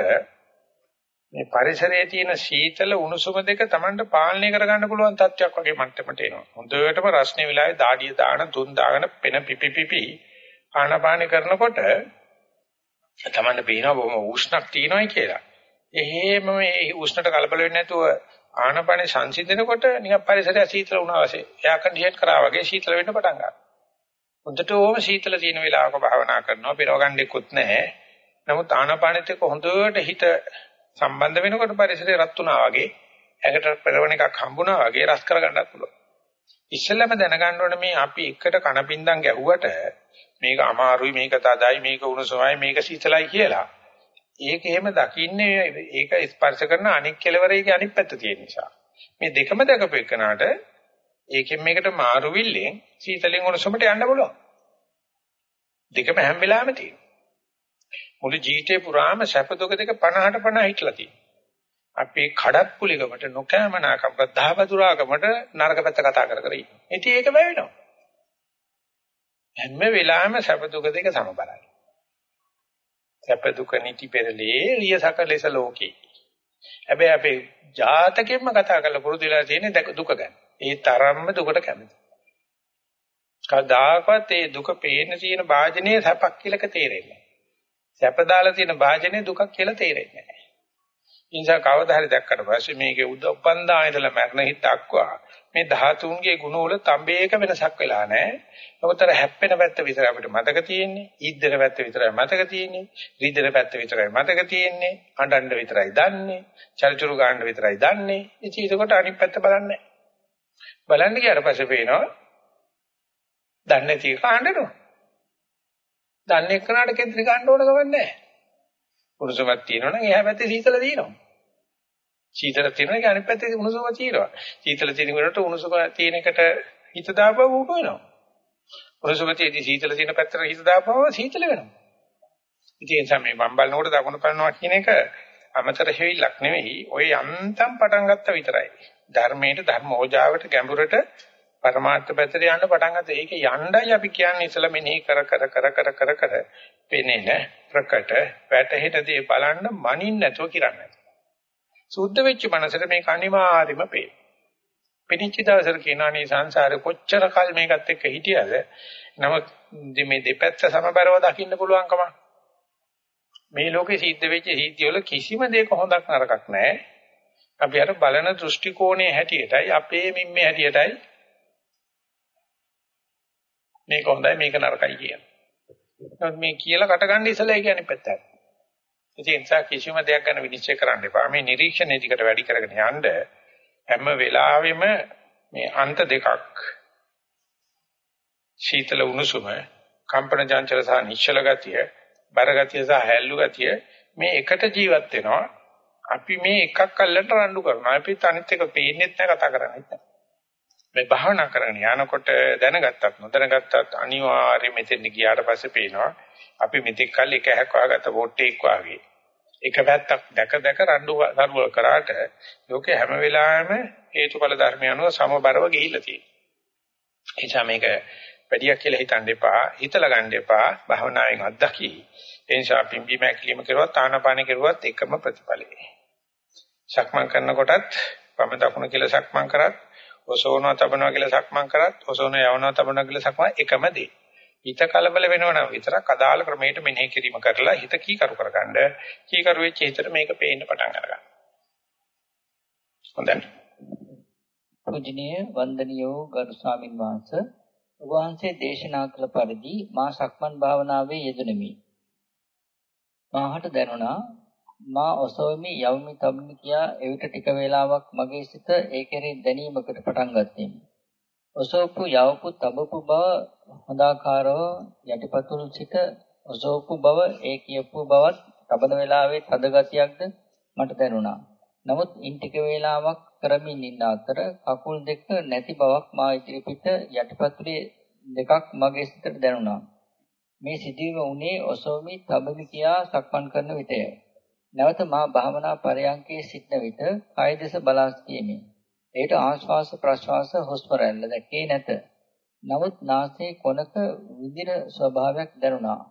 මේ පරිසරයේ තියෙන සීතල උණුසුම දෙක Tamanට පාලනය කරගන්න පුළුවන් තත්ත්වයක් වගේ මට්ටමට එනවා. හොඳටම රස්නේ විලාවේ දාඩිය දාන දුන් දාගෙන පෙන පිපි පිපි ආනාපානි කරනකොට Tamanට පේනවා බොහොම උෂ්ණක් තියෙනවායි කියලා. එහෙම මේ උෂ්ණට කලබල වෙන්නේ නැතුව ආනපනේ සංසිඳනකොට නිකන් පරිසරය සීතල වුණා වශයෙන් එයා කන්ඩිෂන් කරා වගේ සීතල වෙන්න පටන් ගන්නවා. හොඳට ඕම සීතල තියෙන වෙලාවක භාවනා කරනවා පිරව ගන්නෙකුත් නැහැ. නමුත් ආනපනෙත් එක්ක හොඳට හිත සම්බන්ධ වෙනකොට පරිසරය රත් වුණා වගේ ඇකට පෙරවන එකක් හම්බුණා වගේ රස කරගන්නත් පුළුවන්. ඉස්සෙල්ලාම දැනගන්න ඕනේ මේ අපි එකට කණපින්දම් ගැහුවට මේක අමාරුයි මේක තදයි මේක උණුසුමයි මේක සීතලයි කියලා ඒක එහෙම දකින්නේ ඒක ස්පර්ශ කරන අනික් කෙලවරේගේ අනිත් පැත්ත තියෙන නිසා. මේ දෙකම දැකපු එකනට ඒකෙන් මේකට මාරු විල්ලෙන් සීතලෙන් උණුසුමට යන්න පුළුවන්. දෙකම හැම වෙලාවෙම තියෙනවා. මුළු ජීවිතේ පුරාම සැප දුක දෙක 50ට 50 හිටලා තියෙනවා. අපේ කඩත් පුලිකමට නොකෑමනාකම් ප්‍රධාපතුරාකමට නරක පැත්ත කතා කර කර ඉන්නවා. ඉතින් ඒක වැවෙනවා. හැම වෙලාවෙම සැප දුක දෙක සමබරයි. සැප දුක නිති පෙරලේ රියසක ලෙස ලෝකේ. හැබැයි අපේ ජාතකෙම්ම කතා කරලා පුරුදු වෙලා තියෙන දුක ගැන. ඒ තරම්ම දුකට කැමති. කවදාකවත් ඒ දුක පේන තියෙන වාජනේ සැපක් කියලාක තේරෙන්නේ නැහැ. සැප දාලා තියෙන වාජනේ දුකක් කියලා තේරෙන්නේ නැහැ. ඒ නිසා කවදා හරි දැක්කට පස්සේ මේකේ උදප්පන්දා ඉඳලා මරණ හිත දක්වා මේ ධාතුන්ගේ ගුණ වල තඹේක වෙනසක් වෙලා නැහැ. ඔකතර හැප්පෙන පැත්ත විතර අපිට මතක තියෙන්නේ. ඊද්දන පැත්ත විතරයි මතක තියෙන්නේ. රීදන පැත්ත විතරයි මතක තියෙන්නේ. අඬන්න විතරයි දන්නේ. චරිචුරු ගන්න විතරයි දන්නේ. ඉතින් ඒකට අනිත් පැත්ත බලන්නේ බලන්න ගියාට පස්සේ පේනවා දන්නේ නැති එක අඬනවා. දන්නේ කරාට කෙන්ද්‍රි ගන්න ඕන ගමන් නැහැ. පුරුෂමක් තියෙනවනම් එහා පැත්තේ සීතල තියෙනවා. සීතල තියෙනවා ඒක අනිත් පැත්තේ උණුසුම තියෙනවා. සීතල තියෙන වෙලට උණුසුම තියෙන එකට හිත දාපුවා උඩ වෙනවා. උණුසුම තියෙදි සීතල තියෙන පැත්තට හිත දාපුවා සීතල වෙනවා. ඉතින් ඒ සමේ මම බලනකොට දකුණු බලනවා කියන එක අමතර හේවිලක් නෙවෙයි. ඔය යන්තම් පටන් ගත්ත විතරයි. ධර්මයට ධර්ම ඕජාවට ගැඹුරට පරමාර්ථ පැත්තට යන්න පටන් ගත්තා. ඒක යණ්ඩයි අපි කියන්නේ ඉතල මෙනෙහි කර කර කර කර කර කර පෙනෙන ප්‍රකට වැටහෙට දේ බලන්න මනින්න නැතුව කිරන්නේ. සුද්ධ වෙච්ච මනසට මේක අනිවාර්යයෙන්ම පේන. පිටිච්ච දවසට කියනවා නේ සංසාරේ කොච්චර කල් මේකත් එක්ක හිටියද නමුත් මේ දෙපැත්ත සමබරව දකින්න පුළුවන්කම මේ ලෝකේ සිද්ධ වෙච්ච සිද්ධිවල කිසිම දෙයක හොඳක් නරකක් නැහැ. අපි අර බලන දෘෂ්ටි කෝණයේ හැටියටයි අපේ මිම්මේ හැටියටයි මේක හොඳයි මේක නරකයි කියන. නමුත් මේ කියලා කට ගන්න ඉස්සලා ඒ කියන්නේ පැත්තක්. ඉතින් ඒ නිසා කිසිම දෙයක් ගැන විනිශ්චය කරන්න එපා. මේ නිරීක්ෂණය ටිකට වැඩි කරගෙන යන්න හැම වෙලාවෙම මේ අන්ත දෙකක් සීතල උණුසුම, කම්පන චංචල සහ නිශ්චල ගතිය, බර ගතිය සහ හැල්ලු ගතිය මේ එකට ජීවත් වෙනවා. අපි මේ එකක් අල්ලන්න රණ්ඩු කරනවා. අපි අනිත් එක පේන්නේත් නැහැ කතා කරන්නේත් නැහැ. මේ භාවනා කරගෙන යනකොට දැනගත්තත් නොදැනගත්තත් අනිවාර්යයෙන් මෙතෙන් ගියාට පස්සේ පේනවා අපි මෙතෙක් කල් එක හැක් වාගත්ත වොට්ටෙක් වාගේ එක පැත්තක් දැක දැක රණ්ඩු සරුවල් කරාට ලෝකේ හැම වෙලාවෙම හේතුඵල ධර්මය අනුව සමබරව ගිහිල්ලා තියෙනවා. ඒ නිසා මේක වැඩියක් කියලා හිතන්න එපා, හිතලා ගන්න එපා, භවනායෙන් අත්දකි. ඒ නිසා පිම්බි මෑකිලිම කරුවත් ආනපාන කරුවත් එකම ප්‍රතිඵලයි. සක්මන් කරනකොටත් වම දකුණ කියලා සක්මන් කරත්, ඔසෝනවා තබනවා කියලා සක්මන් කරත්, ඔසෝන යවනවා තබනවා කියලා සක්මන් එකම දේ. හිත කලබල වෙනවනම් විතරක් අදාළ ක්‍රමයට මෙනෙහි කිරීම කරලා හිත කීකරු කරගන්න. කීකරු වෙච්ච හිතට මේක පේන්න පටන් අරගන්න. හොඳයි. පූජනීය වන්දනීය ගරු ස්වාමින් වහන්සේ ඔබ වහන්සේ දේශනා කළ පරිදි මා සක්මන් භාවනාවේ යෙදුණෙමි. මාහට දැනුණා මා ඔසවමි යවමි තබමි කියා එවිට ටික වේලාවක් මගේ සිත ඒ කෙරෙහි දැනීමකට පටන් ගත්තෙමි. ඔසවපු යවපු තබපු බව හොඳාකාරව යටිපතුල් සිට ඔසවපු බව ඒ කියපු බවත් තබන වෙලාවේ තද ගතියක්ද මට දැනුණා. නමුත් ඉන් ටික වේලාවක් කරමින් ඉන්න අතර කකුල් දෙක නැති බවක් මා ඉදිරිපිට යටිපතුලේ දෙකක් මගේ සිතට දැනුණා. මේ සිදුවීම උනේ ඔසෝමි තබමි කියා සක්මන් කරන විටය. නැවත මා භාවනා පරයන්කේ සිටන විට කය දෙස බලා සිටීමේ. ඒට ආශ්වාස ප්‍රශ්වාස හුස්ම රැල්ල දැකේ නැත. නමුත් නාසයේ කොනක විදිර ස්වභාවයක් දැනුණා.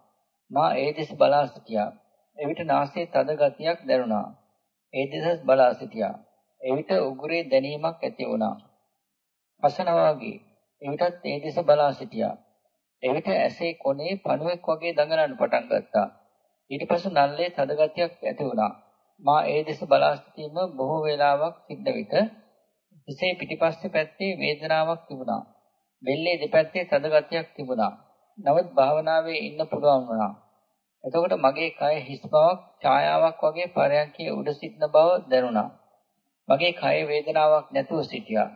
මා ඒ දෙස බලා සිටියා. එවිට නාසයේ තද ගතියක් දැනුණා. ඒ දෙස බලා සිටියා. එවිට උගුරේ දැනීමක් ඇති වුණා. අසනවා වගේ. එවිටත් ඒ දෙස බලා සිටියා. එවිට ඇසේ කොනේ පණුවෙක් වගේ දඟලන්න පටන් ගත්තා. ඊට පස්සේ නල්ලේ තද ගතියක් ඇති වුණා. මා ඒ දෙස බලා සිටීම බොහෝ වේලාවක් සිද්ධ විට හිසේ පිටිපස්සේ පැත්තේ වේදනාවක් තිබුණා. බෙල්ලේ දෙපැත්තේ තද ගතියක් තිබුණා. නමුත් භාවනාවේ ඉන්න පුළුවන් වුණා. එතකොට මගේ කය හිස් බවක් ඡායාවක් වගේ පරයන්කේ උඩ සිටින බව දැනුණා. මගේ කය වේදනාවක් නැතුව සිටියා.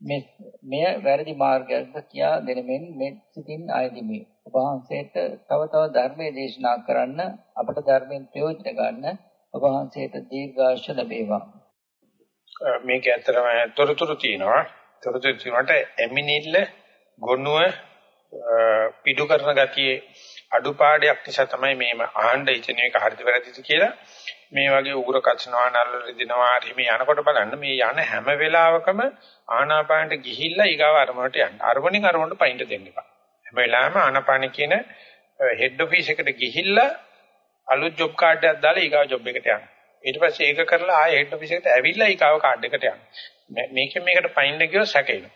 මේ මෙය වැරදි මාර්ගයක්ද කියා දෙනමින් මෙත් සිතින් ආයදිමි. ඔබ වහන්සේට තව තව ධර්මයේ දේශනා කරන්න අපට ධර්මයෙන් ප්‍රයෝජන ගන්න ඔබ වහන්සේට දීර්ඝායුෂ ලැබේවා. මේක ඇත්තටම තොරතුරු තියෙනවා. තොරතුරු තියෙනට එමිනිල්ල ගොනුව පිඩු කරන ගතියේ අඩුපාඩයක් නිසා තමයි මේම ආහඬ ඉතින් එක හරිද වැරදිද කියලා මේ වගේ උගුර කචනවා නල්ල රිදිනවා හිමි යනකොට බලන්න මේ යන හැම වෙලාවකම ආනාපානට ගිහිල්ලා ඊගාව අරමුණට යන්න. අරමුණින් අරමුණට පයින්ට දෙන්න එපා. හැම වෙලාවෙම ආනාපාන කියන හෙඩ් ඔෆිස් එකට ගිහිල්ලා අලුත් ජොබ් කාඩ් එකක් දාලා ඊගාව ජොබ් එකට යන්න. ඊට පස්සේ ඒක කරලා ආයෙ හෙඩ් ඔෆිස් එකට ඇවිල්ලා ඊගාව කාඩ් එකට යන්න. මේකෙන් මේකට පයින්ට ගියොත් සැකේනවා.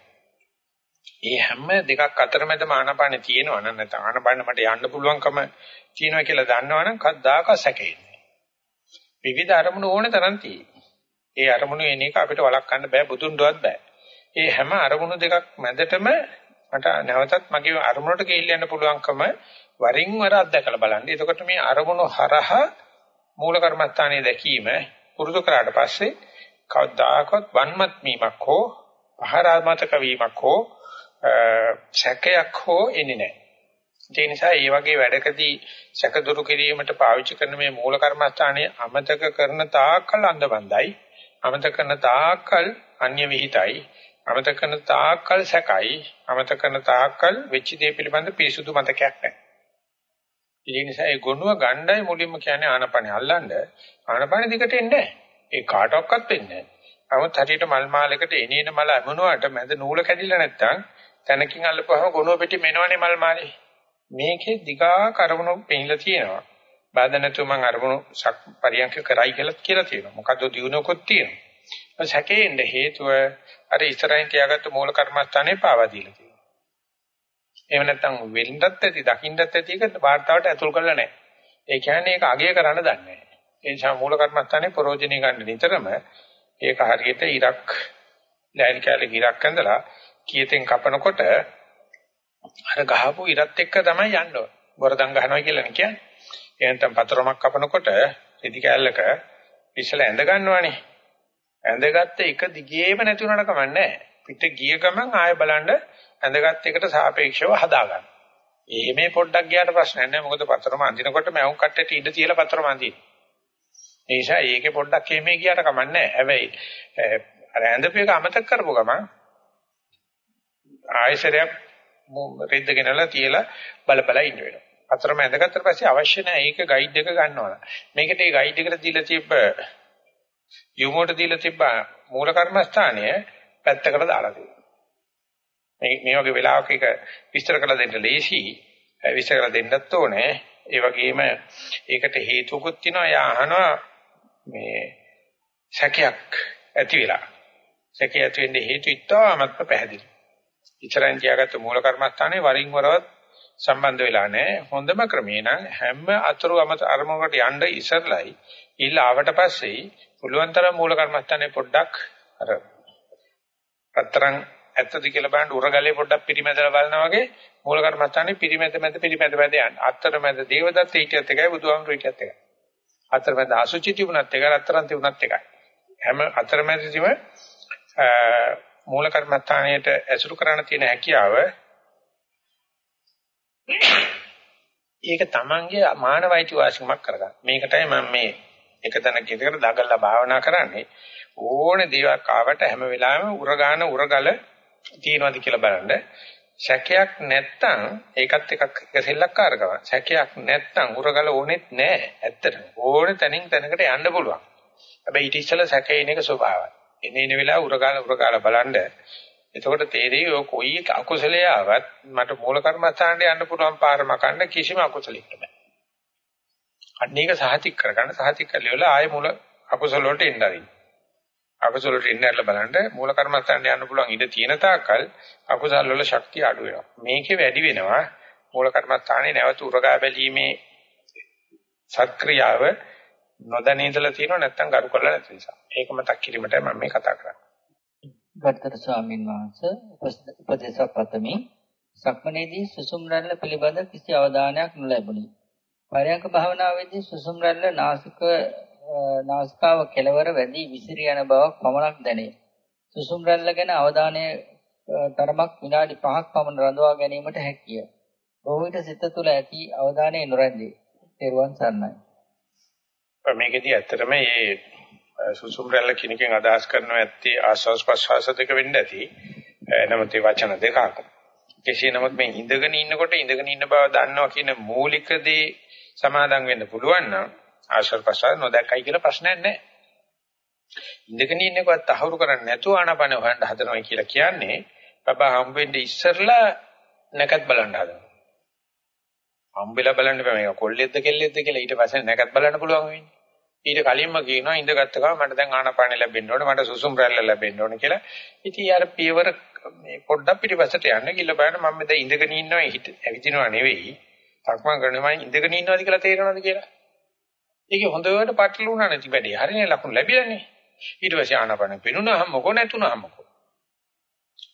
ඒ හැම දෙකක් අතරමැද ආනාපානෙ තියෙනවා නම් නැත්නම් ආනාපාන මට යන්න පුළුවන්කම තියෙනවා කියලා දන්නවනම් කද්දාක සැකේන්නේ. විවිධ අරමුණු ඕනේ තරම් තියෙනවා. ඒ අරමුණු එන එක අපිට වළක්වන්න බෑ බුදුන්වත් බෑ. ඒ හැම අරමුණු දෙකක් මැදටම මට නැවතත් මගේ අරමුණට ගෙයිල් යන්න පුළුවන්කම වරින් වර අත්දකලා බලන්න. එතකොට මේ අරමුණු හරහා මූල කර්මස්ථානයේ දැකීම පුරුදු කරාට පස්සේ කවදාකවත් වන්මත් වීමක් හෝ පහරාමතක වීමක් හෝ සැකයක් හෝ එන්නේ නැහැ. ඒ නිසා මේ වගේ වැඩකදී සැක දුරු කිරීමට පාවිච්චි කරන මේ මූල කර්මස්ථානයේ අමතක කරන තාක්කල් අන්ධබන්දයි. අමතක කරන තාක්කල් අන්‍ය විහිතයි. අමතක කරන තාක්කල් සැකයි. අමතක කරන තාක්කල් වෙච්ච දේ පිළිබඳ පිරිසුදු මතකයක් නැහැ. ඒ නිසා ඒ ගොනුව ගණ්ඩායි මුලින්ම කියන්නේ ආනපනේ අල්ලන්න. ආනපනේ දිගට එන්නේ නැහැ. ඒ කාටවත් වෙන්නේ නැහැ. නමුත් හරියට මල් මාලයකට එනේන මල අමුණුවාට මැද නූල කැඩිලා නැත්තම් තැනකින් අල්ලපුවම ගොනුව පිටි මෙනවනේ මල් මාලේ. මේකේ දිගා කරමුණු පෙන්නලා තියෙනවා. බාධා නැතුව මම අරමුණු පරියන්ක කරයි කියලා කියලා තියෙනවා. මොකද්ද දිනුවකොත් තියෙනවා. සැකේෙන්න හේතුව අර ඉස්සරහින් තියාගත්ත මූල කර්මස්ථානේ පාවා දීලා තියෙනවා. එහෙම නැත්නම් වෙන්නත් ඇති දකින්නත් ඇති එක වාර්තාවට ඇතුල් කරලා නැහැ. ඒ කියන්නේ ඒක අගය කරන්න දන්නේ නැහැ. ඒ නිසා මූල කර්මස්ථානේ ප්‍රෝජනෙ ගන්න නිතරම ඒක හරියට ඉරක් ලෑලි කැලේ ඉරක් ඇඳලා කීතෙන් කපනකොට අර ගහපු ඉරත් එක්ක තමයි යන්න ඕන. බොරදම් ගහනවා කියලා නේ කියන්නේ. එහෙනම් පතරමක් කපනකොට රෙදි කැල්ලක ඉස්සලා ඇඳ ගන්නවනේ. ඇඳගත්ත එක දිගේම නැති වුණාට කමන්නේ පිට ගිය ගමන් ආයෙ බලන්න ඇඳගත් එකට සාපේක්ෂව හදා ගන්න. එහෙම පොඩ්ඩක් ගියාට ප්‍රශ්නයක් නැහැ. මොකද පතරම අඳිනකොට මැවුම් කට්ටේට ඉඩ තියලා පතරම අඳින්න. ඒ නිසා ඒකේ පොඩ්ඩක් එහෙම ගියාට කමන්නේ නැහැ. හැබැයි අර ඇඳපු එක අමතක කරපුව ගමන් ආයශරයක් රෙද්දගෙනලා තියලා බල බල ඉන්න වෙනවා. අතරම ඇඳගත්තට පස්සේ අවශ්‍ය නැහැ ඒක ගයිඩ් එක ගන්නවා. මේකට ඒ ගයිඩ් එකට දීලා තිබ්බ යොමුට දීලා තිබ්බ මූල කර්මස්ථානය පැත්තකට දාලා තියෙනවා. මේ මේ වගේ වෙලාවක ඒක විස්තර කරලා දෙන්න ලේසි. විස්තර කරලා දෙන්නත් ඕනේ. ඒ වගේම ඒකට හේතුකුත් තියෙනවා. යා අහනවා මේ සැකයක් ඇති වෙලා. සැකය ඇති වෙන්නේ හේතු ඉතාමත්ම පැහැදිලි. ඉතරෙන් තියාගත්ත මූල කර්මස්ථානේ වරින් වරවත් සම්බන්ධ වෙලා නැහැ. හොඳම ක්‍රමේ නම් හැම අතුරු අරමුණකට යන්න ඉස්සරලයි ඊළ ආවට පස්සේ පුළුවන් තරම් මූල කර්මස්ථානේ පොඩ්ඩක් අර අතරන් ඇත්තද කියලා බලන්න උරගලේ පොඩ්ඩක් පිරිමැදලා බලනවා වගේ මූල කර්මස්ථානේ පිරිමැද මැද පිරිමැද මැද යන්න. අතර මැද දේවදත්ත හිටියත් එකයි බුදුහාමුදුරු හිටියත් එකයි. අතර මැද අසුචි තිබුණත් එකයි අතරන් තිබුණත් එකයි. හැම අතර මැදදීම මූල කර්මස්ථානයට ඇසුරු කරන්න තියෙන හැකියාව ඒක තමන්ගේ මානවයිති වාසිකමක් කරගන්න. මේකටයි මම මේ එක තැනක ඉඳගෙන දඟලලා භාවනා කරන්නේ. ඕනේ දේවල් ආවට හැම වෙලාවෙම උරගාන උරගල තියනවාද කියලා බලන්න. සැකයක් නැත්තම් ඒකත් එකක් එක සෙල්ලක්කාරකම. සැකයක් නැත්තම් උරගල ඕනෙත් නෑ. ඇත්තට ඕනේ තැනින් තැනකට යන්න පුළුවන්. හැබැයි ඊට ඉස්සෙල්ලා සැකේන එක ස්වභාවයි. එනේ එන වෙලාව උරගාල උරගාල බලන්න. එතකොට තේරෙයි ඔය කොයි අකුසලයේ ආවත් මට මූල කර්මස්ථානට යන්න පුළුවන් පාර මකන්න කිසිම අකුසලයක් නැහැ. අන්න ඒක සහතික කරගන්න සහතික කළේවල ආයේ මූල අකුසල වලට එන්න ආරින්. අකුසල වලට එන්න ඇරලා බලන්න මූල කර්මස්ථානට යන්න පුළුවන් ඉඩ තියෙන තාක්කල් අකුසල වල ශක්තිය අඩු වෙනවා. මේකේ වැඩි වෙනවා මූල කර්මස්ථානේ නැවත උරගා බැලීමේ සක්‍රියාව නොදැනී ඉඳලා තියෙනව නැත්නම් ගරු කරලා නැති නිසා. ඒක මතක් කිරීමටයි මම මේ කතා කරන්නේ. ගත්තර ස්වාමීන් වහන්සේ උපදේශක් පතමි. සක්මනේදී සුසුම් රැල්ල පිළිබඳ කිසි අවධානයක් නොලැබුණි. පරයන්ක භාවනාවේදී සුසුම් රැල්ල නාසික නාසිකාව කෙලවර වැඩි විසිරී යන බවක් පමණක් දැනේ. සුසුම් රැල්ල ගැන අවධානය තරමක් විනාඩි 5ක් පමණ රඳවා ගැනීමට හැකිය. බොහෝ විට සිත තුළ ඇති අවධානය නොරැඳේ. තෙරුවන් සරණයි. මේකෙදී ඇත්තටම මේ සුසුම් රැල්ල කිනකින් අදහස් කරනවා ඇත්තේ ආස්වාස් ප්‍රස්වාස දෙක වෙන්න ඇති. නමුත් ඒ වචන දෙකක්. කෙසේ නමුත් මේ ඉඳගෙන ඉන්නකොට ඉඳගෙන ඉන්න බව දන්නවා කියන මූලික දේ සමාදන් වෙන්න පුළුවන් නම් ආස්වාස් ප්‍රස්වාස නොදැක්කයි කියලා ප්‍රශ්නයක් නැහැ. ඉඳගෙන ඉන්නකොට තහවුරු කරන්නේ නැතුව ආනපන හොයන්න හදනවා කියලා කියන්නේ බබා හම්බෙන්නේ ඉස්සරලා නැකත් බලන්න හදනවා. හම්බෙලා බලන්න බෑ මේක කොල්ලෙද්ද කෙල්ලෙද්ද කියලා ඊට පස්සේ නැකත් බලන්න පුළුවන් වෙන්නේ. ඊට කලින්ම කියනවා ඉඳගත්ත ගමන් මට දැන් ආනාපානෙ ලැබෙන්න ඕනේ මට සුසුම් රැල්ල ලැබෙන්න ඕනේ කියලා. ඉතින් යාර පියවර මේ පොඩ්ඩක් පිටිපස්සට යන්න කිල්ල බලන්න මම දැන් ඉඳගෙන ඉන්නවා හිත ඇවිදිනවා නෙවෙයි. සක්මන් කරනවා මම ඉඳගෙන ඉන්නවාද කියලා තේරෙනවද කියලා. ඒක හොඳට පටලුණා නැති වැඩේ. හරිනේ ලකුණු ලැබිලානේ. ඊට පස්සේ ආනාපානෙ පෙනුනහම මොකෝ නැතුනහම මොකෝ.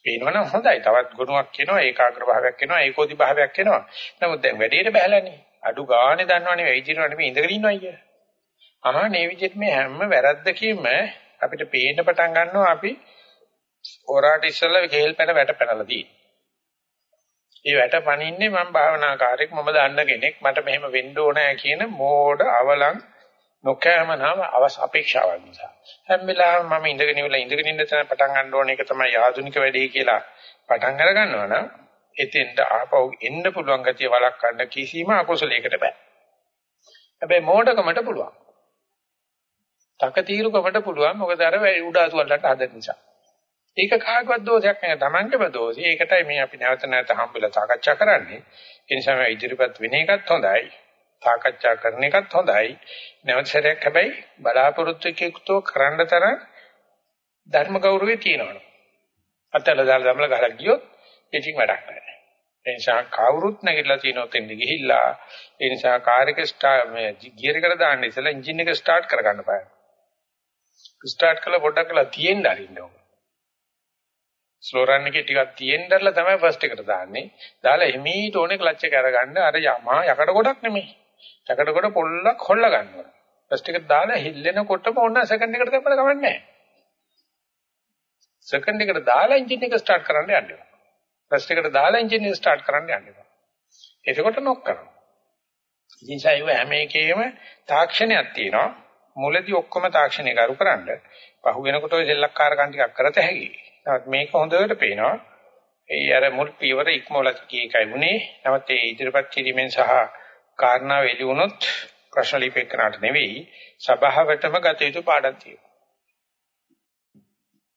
පේනවනම් හොඳයි. තවත් ගුණයක් එනවා ඒකාග්‍ර භාවයක් එනවා ඒකෝදි භාවයක් එනවා. නමුත් දැන් වැඩේට බහැලානේ. අඩු ගානේ දන්නවනේ වෙයිදිනවා නෙමෙයි ඉඳගෙන ඉන්නවයි කියලා. අහන්නේ විදිහට මේ හැම වැරද්දකින්ම අපිට පේන්න පටන් ගන්නවා අපි හොරාට ඉස්සෙල්ලා කේල් පැන වැට පැනලා තියෙන්නේ. ඒ වැට පනින්නේ මම භාවනාකාරයෙක් මම දන්න කෙනෙක් මට මෙහෙම වෙන්න ඕනෑ කියන මෝඩ අවලං නොකෑමනම අවස් අපේක්ෂාවක් නිසා. හැම වෙලාවෙම මම ඉඳගෙන ඉවලා ඉඳගෙන ඉන්න තැන පටන් ගන්න ඕන එක තමයි ආධුනික වැඩේ කියලා පටන් අර ගන්නවා නම් එතෙන්ට ආපහු එන්න පුළුවන් ගතිය වළක්වන්න කිසිම අකුසලයකට බෑ. හැබැයි මෝඩකමට පුළුවන්. තකතිරුකමට පුළුවන් මොකද අර උඩාසු වලට හදන නිසා. ඒක කාගවත් දෝෂයක් නෙවෙයි තමන්ගේම දෝෂය. ඒකටයි මේ අපි නැවත නැවත හම්බෙලා සාකච්ඡා කරන්නේ. ඒ නිසා මේ ඉදිරිපත් වෙන එකත් හොඳයි. සාකච්ඡා කරන එකත් හොඳයි. නැවත සැරයක් හැබැයි බලාපොරොත්තු එක්කෝ කරන්න තරම් ධර්ම ගෞරවය තියෙනවා. අතල දාලා දමල ගහලා ගියොත් ඉතින් වැඩක් නැහැ. ඒ නිසා කවුරුත් නැගිටලා තියෙනොත් එන්නේ ගිහිල්ලා ඒ නිසා කාර් එක ස්ටාර්ට් මේ ගියර් එකට දාන්න ඉස්සෙල්ලා එන්ජින් එක ස්ටාර්ට් කරගන්න බෑ. ස්ටාර්ට් කළා පොඩ්ඩක් කළා තියෙන්න අරින්න ඕන. ස්ලෝ රන් එකේ ටිකක් තියෙන්නදලා තමයි ෆස්ට් එකට දාන්නේ. දාලා එමීට ඕනේ ක්ලච් එක අරගන්න අර යමා යකඩ කොටක් නෙමෙයි. යකඩ කොට පොල්ලක් හොල්ල ගන්නවා. ෆස්ට් එකට දාලා හිල්ලෙනකොටම ඕන සෙකන්ඩ් එකට දෙපළ ගමන් නැහැ. සෙකන්ඩ් එකට දාලා එන්ජින් එක ස්ටාර්ට් කරන්න යන්න ඕන. ෆස්ට් එකට දාලා එන්ජින් එක ස්ටාර්ට් කරන්න යන්න ඕන. එතකොට නොක් කරනවා. ඉතින් සයිව හැම එකේම තාක්ෂණයක් තියෙනවා. මුලදී ඔක්කොම තාක්ෂණය කරු කරන්න පහු වෙනකොට ඔය සෙල්ලක්කාරකම් ටිකක් කරත හැකියි. නමුත් මේක හොඳට පේනවා ඒ අර මුල් පියවර ඉක්මවලත් කී එකයි වුණේ. නමුත් ඒ ඉදිරිපත් කිරීමෙන් සහ කාරණා වෙලි වුණොත් ප්‍රශ්න ලිපේකනට නෙවෙයි සභාවටම ගත යුතු පාඩම් තියෙනවා.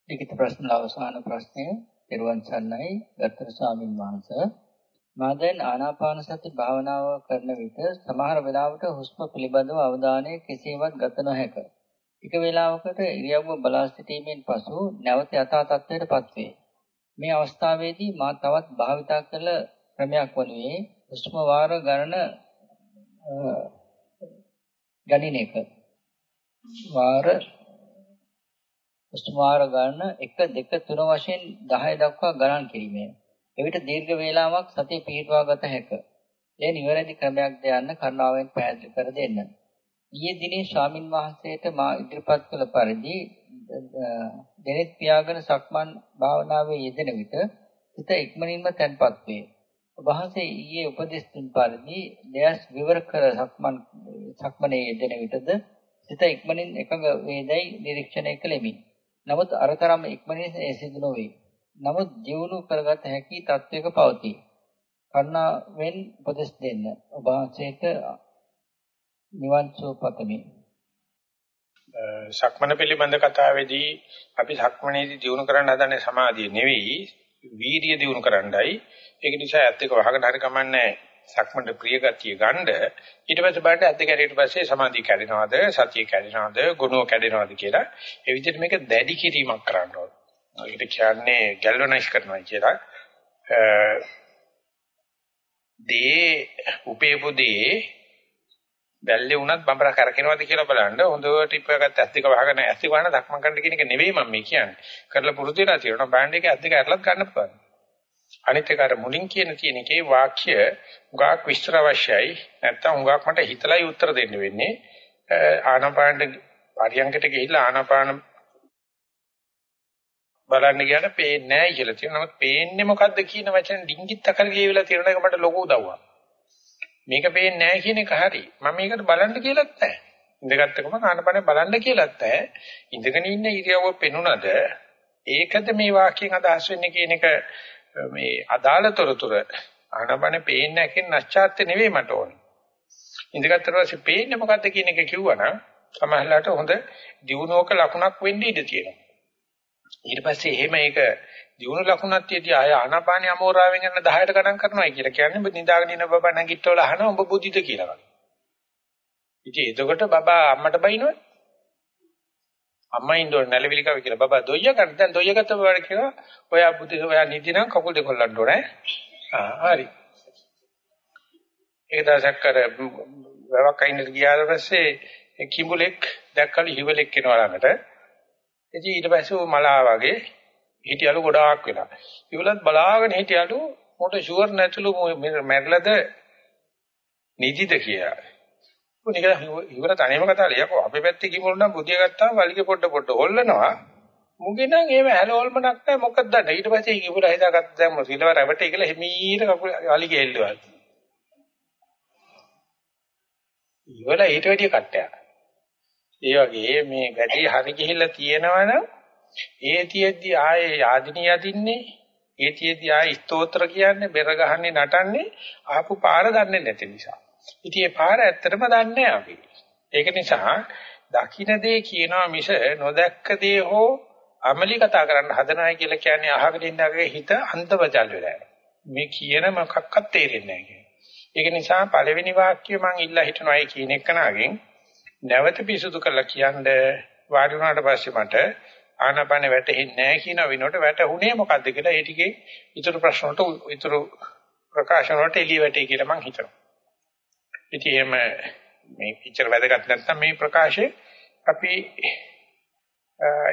ලිඛිත ප්‍රශ්න අවසාන ප්‍රශ්නය පෙරවන් සන්නයි ගත්තර ස්වාමින් වහන්සේ මා දැන් ආනාපාන සති භාවනාව කරන විට සමහර වෙලාවට හුස්ම පිළිබඳව අවධානය කෙසේවත් ගත නොහැක. එක වේලාවකට ඉරියව්ව බලා සිටීමෙන් පසු නැවත යථා තත්ත්වයටපත් වේ. මේ අවස්ථාවේදී මා තවත් භාවිතා කළ ක්‍රමයක් වනුයේ හුස්ම වාර ගණන ගණින එක. වාර හුස්ම වාර ගණන 1 2 3 වශයෙන් 10 දක්වා ගණන් කිරීමයි. එවිට දීර්ඝ වේලාවක් සතිය පිහිටුවා ගත හැකිය. එය නිවැරදි ක්‍රමයක්ද යන්න කරුණාවෙන් පැහැදිලි කර දෙන්න. ඊයේ දිනේ ස්වාමින් වහන්සේට මා ඉදිරිපත් කළ පරිදි දෙනෙත් පියාගෙන සක්මන් භාවනාවේ යෙදෙන විට සිත ඉක්මනින්ම තැන්පත් වේ. වහන්සේ ඊයේ උපදෙස් දුන් පරිදි දැස් විවර කර සක්මන් සක්මනේ යෙදෙන විටද සිත ඉක්මනින් එකඟ වේදයි නිරීක්ෂණය කළෙමි. නමුත් අරතරම් ඉක්මනින් ඒ සිදු නොවේ. නමුත් ජීවණු කරගත හැකි තත්වයක පවතී. කරුණාවෙන් උපදෙස් දෙන්න. ඔබ වහන්සේට නිවන් සුව පතමි. සක්මන පිළිබඳ කතාවේදී අපි සක්මනේදී දිනු කරන්න හදන්නේ සමාධිය නෙවෙයි වීර්ය දිනු කරන්නයි. ඒක නිසා ඇත්ත එක වහගෙන හරි කමන්නේ සක්මන්ට ප්‍රිය ගතිය ගන්න ඊට පස්සේ බලන්න ඇත්ත කැඩීට පස්සේ සමාධිය කැඩෙනවද සතිය කැඩෙනවද ගුණෝ කැඩෙනවද කියලා ඒ විදිහට මේක දැඩි කිරීමක් කරන්න ඕනේ. ඒකට කියන්නේ ගැල්වනයිස් කරනවා කියලා. දේ උපේපුදී බැල්ලේ වුණත් බඹර කරකිනවද කියලා බලන්න හොඳට ඉපගත්ත ඇස් දෙක වහගෙන ඇස් දෙක වහන දක්මන් කරන්න කියන එක නෙවෙයි මම මේ කියන්නේ. කරලා පුරුදු වෙලා තියෙනවා බෑන්ඩ් එක ඇස් දෙක අරලත් ගන්න පුළුවන්. අනිත් එක අර මුලින් කියන තියෙන එකේ වාක්‍ය උගාක් විස්තර අවශ්‍යයි. නැත්තම් උගාක් මට හිතලයි උත්තර දෙන්න වෙන්නේ. ආනාපාන පරියංගකට ගිහිල්ලා ආනාපාන බලන්න ගියාට පේන්නේ නැහැ කියලා තියෙනවා. නමුත් පේන්නේ මොකද්ද කියන වචන ඩිංගිත් අකර කියවිලා තියෙන එක මට ලොකු උදව්වක්. මේක පේන්නේ නැහැ කියන එක හරි. මම මේකට බලන්න කියලාත් නැහැ. ඉඳගත්කම ආනපනේ බලන්න කියලාත් නැහැ. ඉඳගෙන ඉන්න ඉරියව්ව පෙනුනද ඒකද මේ වාක්‍යයෙන් අදහස් වෙන්නේ කියන එක මේ අදාළතරතුර ආනපනේ පේන්නේ නැකෙන් නැස්චාත්‍ය නෙවෙයි මට ඕනේ. ඉඳගත්තට පස්සේ පේන්නේ මොකද්ද කියන එක කිව්වනම් සමහරලාට හොඳ දියුණුවක ලකුණක් වෙන්න ඉඩ තියෙනවා. ඊට පස්සේ එහෙම ඒක දිනු ලකුණක් තියදී ආය ආනාපානිය අමෝරාවෙන් යන 10ට ගණන් කරනවායි කියලා කියන්නේ ඔබ නිදාගෙන ඉන්න බබා නැගිටවල අහන ඔබ බුද්ධිද කියලා. ඉතින් එතකොට බබා අම්මට බයිනොයි. අම්මා ඉන්නෝ නැලවිලි කව කියලා බබා දොයිය ගන්න දැන් දොයිය ගත්ත බබාට කියනවා ඔයා බුද්ධි ඔයා නිදි නම් කකුල් දෙක හොල්ලන්න ඕනේ. ආ හරි. ඒක දවසක් කර වැවක් අයින්නට ගියාට පස්සේ කිඹුලෙක් දැක්කලු හිවලෙක් කෙනා ළඟට ඉතින් ඊට පස්සේ මලා වගේ හිටියලු ගොඩාක් වෙලා. ඉවලත් බලාගෙන හිටියලු මොකට ෂුවර් නැතුළු මැරලද නිදිද කියලා. උනික ඉවර තනියම කතා ලියකෝ අපේ පැත්තේ කිමුළු නම් බුදිය ගත්තාම වලිගේ පොඩ පොඩ හොල්ලනවා. මුගේ නම් එහෙම හැලෝල්මක් නැහැ මොකද දන්න. ඊට පස්සේ ඉවර හිතාගත්ත දැම්ම සිලව රැවටේ කියලා හිමීට කකුල වලිගේ එල්ලුවා. ඉවර ඊට වැඩිය කට්ටයක්. ඒ වගේ මේ වැඩි හරි ගිහිල්ලා තියෙනවනම් ඒ තියෙද්දි ආයේ යාදිනිය යදින්නේ ඒ තියෙද්දි ආයේ ස්තෝත්‍ර කියන්නේ බෙර ගහන්නේ නටන්නේ ආපු පාර දන්නේ නැති නිසා. ඉතින් ඒ පාර ඇත්තටම දන්නේ අපි. ඒක නිසා දකින්න දේ කියනවා මිස නොදැක්ක දේ හෝ අමලි කතා කරන්න හදනයි කියලා කියන්නේ අහගෙන ඉන්නගේ හිත අන්තවජල් වෙලා මේ කියන මොකක්වත් තේරෙන්නේ නැහැ ඒක නිසා පළවෙනි වාක්‍යය මම ඉල්ලා හිටනවා ඒ කියන එකනාගෙන් නැවත පිසුදු කරලා කියන්නේ වාඩි වුණාට පස්සේ මට ආනාපාන වැටෙන්නේ නැහැ කියන විනෝඩ වැටුනේ මොකද්ද කියලා ඒ ටිකේ ඊටු ප්‍රශ්න වලට ඊටු ප්‍රකාශන වලට එළිය වැටේ කියලා මම හිතනවා. ඉතින් එහෙම මේ පිටර වැදගත් නැත්නම් මේ ප්‍රකාශය අපි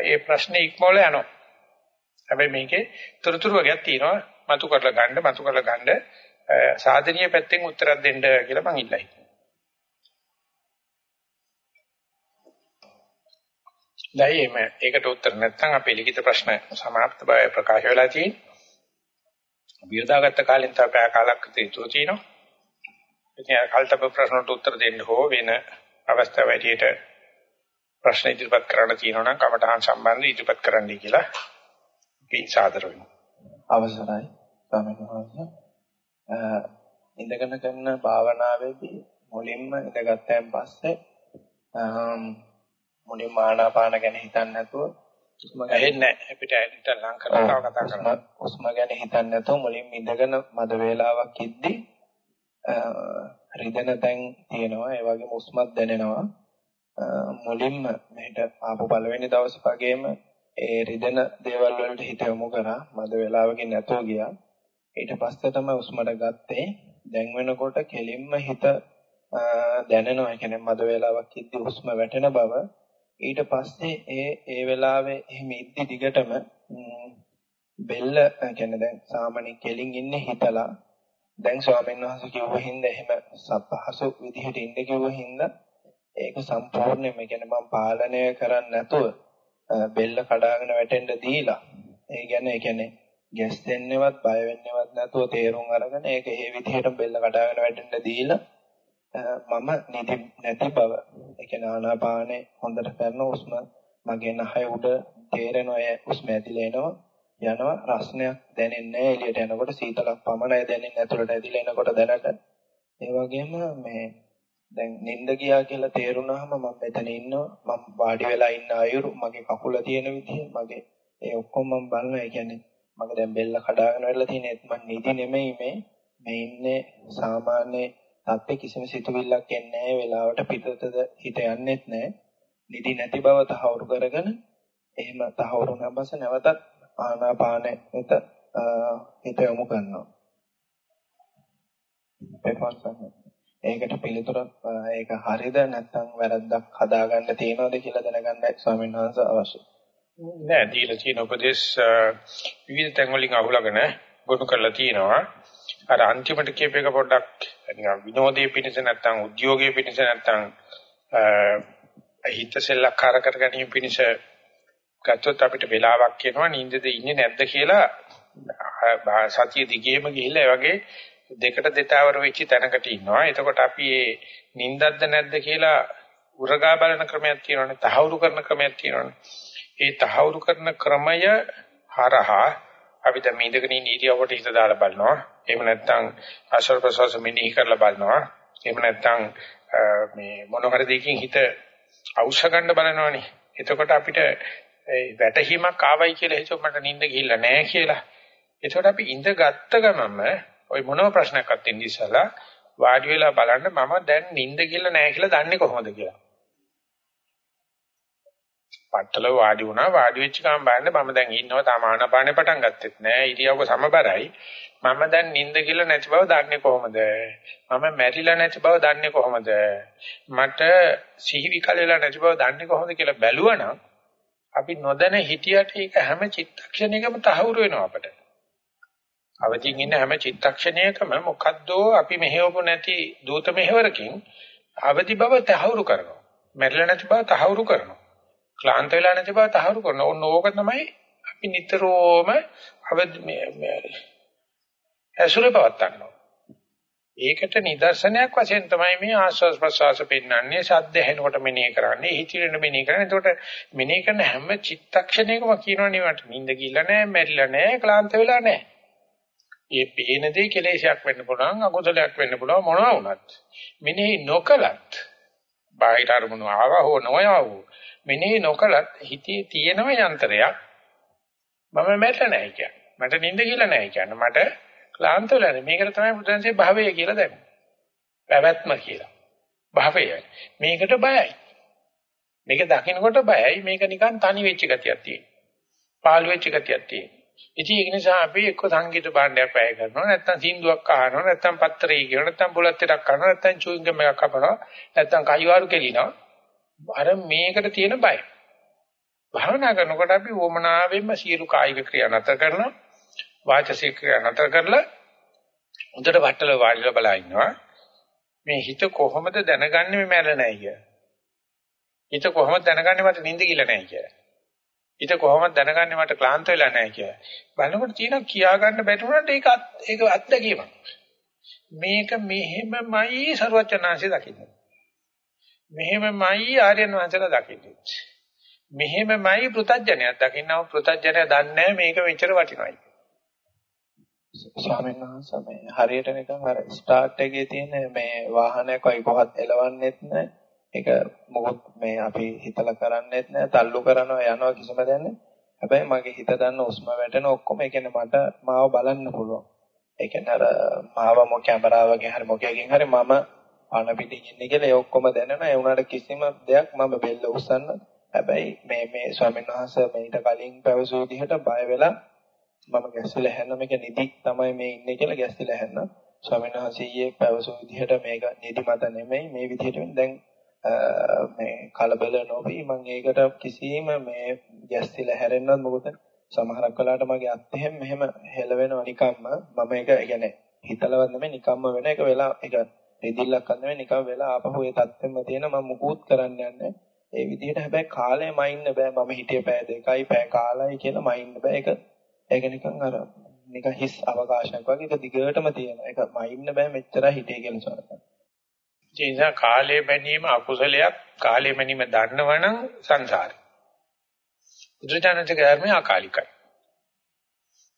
ඒ ප්‍රශ්නේ ඉක්මවල යනවා. හැබැයි මේකේ තොරතුරු වර්ගයක් තියෙනවා මතු කරලා ගන්න මතු කරලා ගන්න සාධනීය පැත්තෙන් උත්තරයක් දෙන්න කියලා මම ඉල්ලයි. දැයි එමෙ ඒකට උත්තර නැත්නම් අපේ ලිඛිත ප්‍රශ්න සමාප්ත බව ප්‍රකාශ වෙලා තියෙනවා. අපි යොදාගත්ත කාලෙන් තව පැය කාලක් ඉතුරු තියෙනවා. ඉතින් කල්තබ ප්‍රශ්නට උත්තර දෙන්න හෝ වෙන අවස්ථාව ඇටියට ප්‍රශ්න ඉදිරිපත් කරන්න තියෙනවා නම් කමඨහන් සම්බන්ධ ඉදිරිපත් කරන්නයි කියලා අපි සාදර වෙනවා. අවසරයි. ස්වාමීන් වහන්සේ ඉඳගෙන කරන භාවනාවේදී මුලින්ම ඉඳගත්යන් පස්සේ මුලින්ම ආනාපාන ගැන හිතන්නේ නැතුව උස්ම ඇහෙන්නේ අපිට ඇහෙන්න ලං කරලා කතා කරනවා. උස්ම ගැන හිතන්නේ නැතුව මුලින් ඉඳගෙන මද වේලාවක් ඉද්දි රිදෙන තැන් තියෙනවා. ඒ වගේම උස්මත් දැනෙනවා. මුලින්ම මෙහෙට ආපු පළවෙනි දවස් වගේම ඒ රිදෙන දේවල් වලට හිත යොමු කරා. මද වේලාවකින් නැතුව ගියා. ඊට පස්සේ තමයි උස්මඩ ගත්තේ. දැන් වෙනකොට කෙලින්ම හිත දැනෙනවා. ඒ කියන්නේ මද වේලාවක් ඉද්දි උස්ම වැටෙන බව ඊට පස්සේ ඒ ඒ වෙලාවේ එහෙම ඉද්දි දිගටම බෙල්ල කියන්නේ දැන් සාමාන්‍ය කෙලින් ඉන්නේ හිතලා දැන් ස්වාමීන් වහන්සේ කිව්ව හින්දා එහෙම සපහසු විදිහට ඉන්න කිව්ව හින්දා ඒක සම්පූර්ණයෙන්ම කියන්නේ මම පාලනය කරන්නේ නැතුව බෙල්ල කඩාගෙන වැටෙන්න දීලා ඒ කියන්නේ ඒ කියන්නේ ගැස් දෙන්නේවත් බය වෙන්නේවත් නැතුව තේරුම් අරගෙන ඒක ඒ විදිහට බෙල්ල කඩාගෙන වැටෙන්න දීලා මම නිදි නැති බව. ඒ කියන්නේ ආනාපානේ හොඳට කරන උස්ම මගේ නහය උඩ තේරෙනවා ඒ උස්ම ඇදිලා එනවා. යනවා. රස්නයක් දැනෙන්නේ නැහැ. එළියට යනකොට සීතලක් පමණයි දැනෙන්නේ. ඇතුළට ඇදිලා එනකොට දැනට ඒ වගේම මේ දැන් නිින්ද ගියා කියලා තේරුණාම මම මෙතන ඉන්නවා. මම වාඩි වෙලා ඉන්න අයුරු. මගේ කකුල තියෙන විදිහ. මගේ ඒ ඔක්කොම මම බලනවා ඒ කියන්නේ මම දැන් බෙල්ල කඩාගෙන වෙලා තියෙන ඒත් මම නිදි නෙමෙයි මේ. මේ ඉන්නේ සාමාන්‍ය තාත්තේ කිසිම සිතුවිල්ලක් එන්නේ නැහැ වෙලාවට පිටතද හිත යන්නෙත් නැහැ නිදි නැති බව තහවුරු කරගෙන එහෙම තහවුරු නැබස නැවතත් ආනාපානෙට හිත යොමු කරනවා ඒකට පිළිතුර ඒක හරිද නැත්නම් වැරද්දක් හදාගන්න තියෙනවද කියලා දැනගන්නයි ස්වාමීන් වහන්සේ අවශ්‍යයි. නෑ දීලා තියෙන උපදේශ විවිධ තැන් වලින් අහුලගෙන ගොනු කරලා තියෙනවා. අර අන්තිමට කියප එක පොඩ්ඩක් නිකන් විනෝදයේ පිණිස නැත්තම් උද්‍යෝගයේ පිණිස නැත්තම් හිත සෙල්ලක්කාර කර ගැනීම පිණිස ගත්තොත් අපිට වෙලාවක් කියනවා නිින්දද ඉන්නේ නැද්ද කියලා සතිය දිගේම ගිහිල්ලා ඒ වගේ දෙකට දෙතාවර වෙච්ච තැනකට ඉන්නවා. එතකොට අපි මේ නිින්දක්ද නැද්ද කියලා උරගා බලන ක්‍රමයක් තියෙනවානේ. තහවුරු කරන ක්‍රමයක් තියෙනවානේ. ඒ තහවුරු කරන ක්‍රමය හරහා අපි දැන් මේ ඉඳගෙන ඉන්න ඉරියව්වට හිත දාලා බලනවා. එහෙම නැත්නම් ආශ්වාස ප්‍රශ්වාස මෙනෙහි කරලා බලනවා. එහෙම නැත්නම් මේ මොන හරි දෙයකින් හිත අවශ්‍ය ගන්න බලනවනේ. එතකොට අපිට වැටහීමක් ආවයි කියලා හිතුව මට නිින්ද ගිහිල්ලා නැහැ කියලා. එතකොට අපි ඉඳගත්ත ගමම ওই මොනම ප්‍රශ්නයක්වත් ඉන්නේ ඉස්සලා වාඩි වෙලා බලන්න මම දැන් නිින්ද ගිහිල්ලා නැහැ කියලා දන්නේ කොහොමද කියලා. පట్టල වාඩි වුණා. වාඩි වෙච්ච ගමන් බලන්න මම දැන් ඉන්නවා. තාම ආනාපානේ පටන් ගත්තෙත් නෑ. ඉරියව්ව සමබරයි. මම දැන් නිින්ද කියලා නැති බව දන්නේ කොහොමද? මම මැරිලා නැති බව දන්නේ කොහොමද? මට සිහි විකල වෙලා නැති බව දන්නේ කොහොමද කියලා බැලුවනම් අපි නොදැන හිටියට ඒක හැම චිත්තක්ෂණයකම තහවුරු වෙනවා අපට. අවදිින් ඉන්න හැම චිත්තක්ෂණයකම මොකද්දෝ අපි මෙහෙවපු නැති දූත මෙහෙවරකින් අවදි බව තහවුරු කරනවා. මැරිලා නැති බව තහවුරු කරනවා. ක්ලාන්ත වෙලා නැති බව තහවුරු කරනවා. ඕන ඕක තමයි අපි නිතරම අවදි මේ ඇසුරේ පවත්නවා. ඒකට නිදර්ශනයක් වශයෙන් තමයි මේ ආස්වාස් ප්‍රසවාස පෙන්වන්නේ සද්ද ඇහෙනකොට මෙනෙහි කරන්නේ හිතිරෙන මෙනෙහි කරන්නේ එතකොට මෙනෙහි කරන හැම චිත්තක්ෂණයකම කියනවනේ මට නිින්ද ගිල්ල නැහැ මැරිලා නැහැ ක්ලාන්ත වෙලා නැහැ. මේ පේන දේ කෙලෙසයක් වෙන්න පුළුවන් අකුසලයක් වෙන්න පුළුවන් මොනවා වුණත් මෙනෙහි නොකලත් බාහිර අරමුණු ආවා හෝ නොයාව මෙනෙහි නොකලත් හිතේ තියෙනම යන්ත්‍රයක් මම මැරෙලා නැහැ කියන්නේ. මට නිින්ද කියලා නැහැ කියන්නේ. මට ක්ලාන්ත වෙලා නැහැ. මේකට තමයි බුදුන්සේ භවය කියලා දැම්මේ. පැවැත්ම කියලා. භවය. මේකට බයයි. මේක දකින්නකොට බයයි. මේක නිකන් තනි වෙච්ච ගතියක් තියෙනවා. පාළු වෙච්ච ගතියක් තියෙනවා. ඉතින් ඒක නිසා අපි එක්ක සංගීත භාණ්ඩයක් පැය කරනවා නැත්නම් සින්දුවක් අහනවා නැත්නම් පත්‍රය කියනවා නැත්නම් බුලත් ටිකක් කරනවා නැත්නම් චුයින්ගම් එකක් කපනවා නැත්නම් කයිවාරු කෙලිනවා අර මේකට තියෙන බය. භාවනා කරනකොට අපි වමනාවෙන්ම සියලු කායික ක්‍රියා නතර කරනවා වාචසික ක්‍රියා නතර කරලා හොඳට වටල වාඩිලා බලා ඉන්නවා. මේ හිත කොහොමද දැනගන්නේ මේ මැරෙලා නැහැ කියලා. හිත කොහොමද දැනගන්නේ මට නිින්ද කියලා නැහැ කියලා. හිත කොහොමද දැනගන්නේ මට ක්ලාන්ත වෙලා නැහැ කියලා. බලනකොට තියෙනවා කියා ගන්න බැටුනට ඒක ඒක අත්දැකීමක්. මේක මෙහෙමමයි ਸਰවචනාංශය දකින්නේ. මෙහෙමමයි ආර්යයන් වහන්සේලා දකින්නේ. මෙහෙමමයි පෘතජ්ජනයක් දකින්නව පෘතජ්ජනය දන්නේ මේක මෙච්චර වටිනවයි. ස්වාමීන් වහන්සේ මේ හරියට නිකන් අර ස්ටාර්ට් එකේ තියෙන මේ වාහනයක් වයි කොහොත් එලවන්නෙත් නැහැ. ඒක මොකොත් මේ අපි හිතලා කරන්නෙත් නැහැ. තල්ලු කරනවා යනවා කිසිම දෙයක් නැහැ. හැබැයි මගේ හිත දන්න උස්ම වැටෙන ඔක්කොම ඒ කියන්නේ මට මාව බලන්න පුළුවන්. ඒ කියන්නේ අර මාව මො කැමරාවකින් හරි මොකකින් හරි මම පණ පිටින් ඉන්නේ කියලා ඒ ඔක්කොම දැනෙනවා. ඒ වුණාට කිසිම දෙයක් මම බෙල්ල උස්සන්න. හැබැයි මේ මේ ස්වාමීන් වහන්සේ මීට කලින් පැවසූ විදිහට බය වෙලා මම ගැස්සිලා හැන්න මේක නිදි තමයි මේ ඉන්නේ කියලා ගැස්සිලා හැන්න. ස්වාමීන් වහන්සේ ඊයේ පැවසූ විදිහට මේක නිදි මත නෙමෙයි මේ විදිහට දැන් මේ කලබල නොවි මම ඒකට කිසිම මේ ගැස්සිලා හැරෙන්නත් මොකද සමහරක් වෙලාවට මගේ අත් එහෙම මෙහෙම හෙලවෙනවා නිකම්ම මම ඒක يعني හිතලවත් නෙමෙයි නිකම්ම වෙන එක වෙලා ඒක දෙදිල්ලක් අන්න නෙමෙයි නිකම් වෙලා ආපහු ඒ තත්ත්වෙම තියෙන මම මුකුත් කරන්න යන්නේ. ඒ විදිහට හැබැයි කාලය මයින්න බෑ. මම හිටියේ පෑ දෙකයි පෑ කාලයි කියලා මයින්න බෑ. ඒක ඒක නිකන් අර නිකන් හිස් අවකාශයක් වගේ. ඒක දිගටම තියෙන ඒක මයින්න බෑ මෙච්චර හිටියේ කියලා සරසන ඒ නිසා කාලය බැනීම අකුසලයක්. කාලය බැනීම දන්නවනම් සංසාරේ. බුදුචානන්සේ ධර්මයේ අකාලිකයි.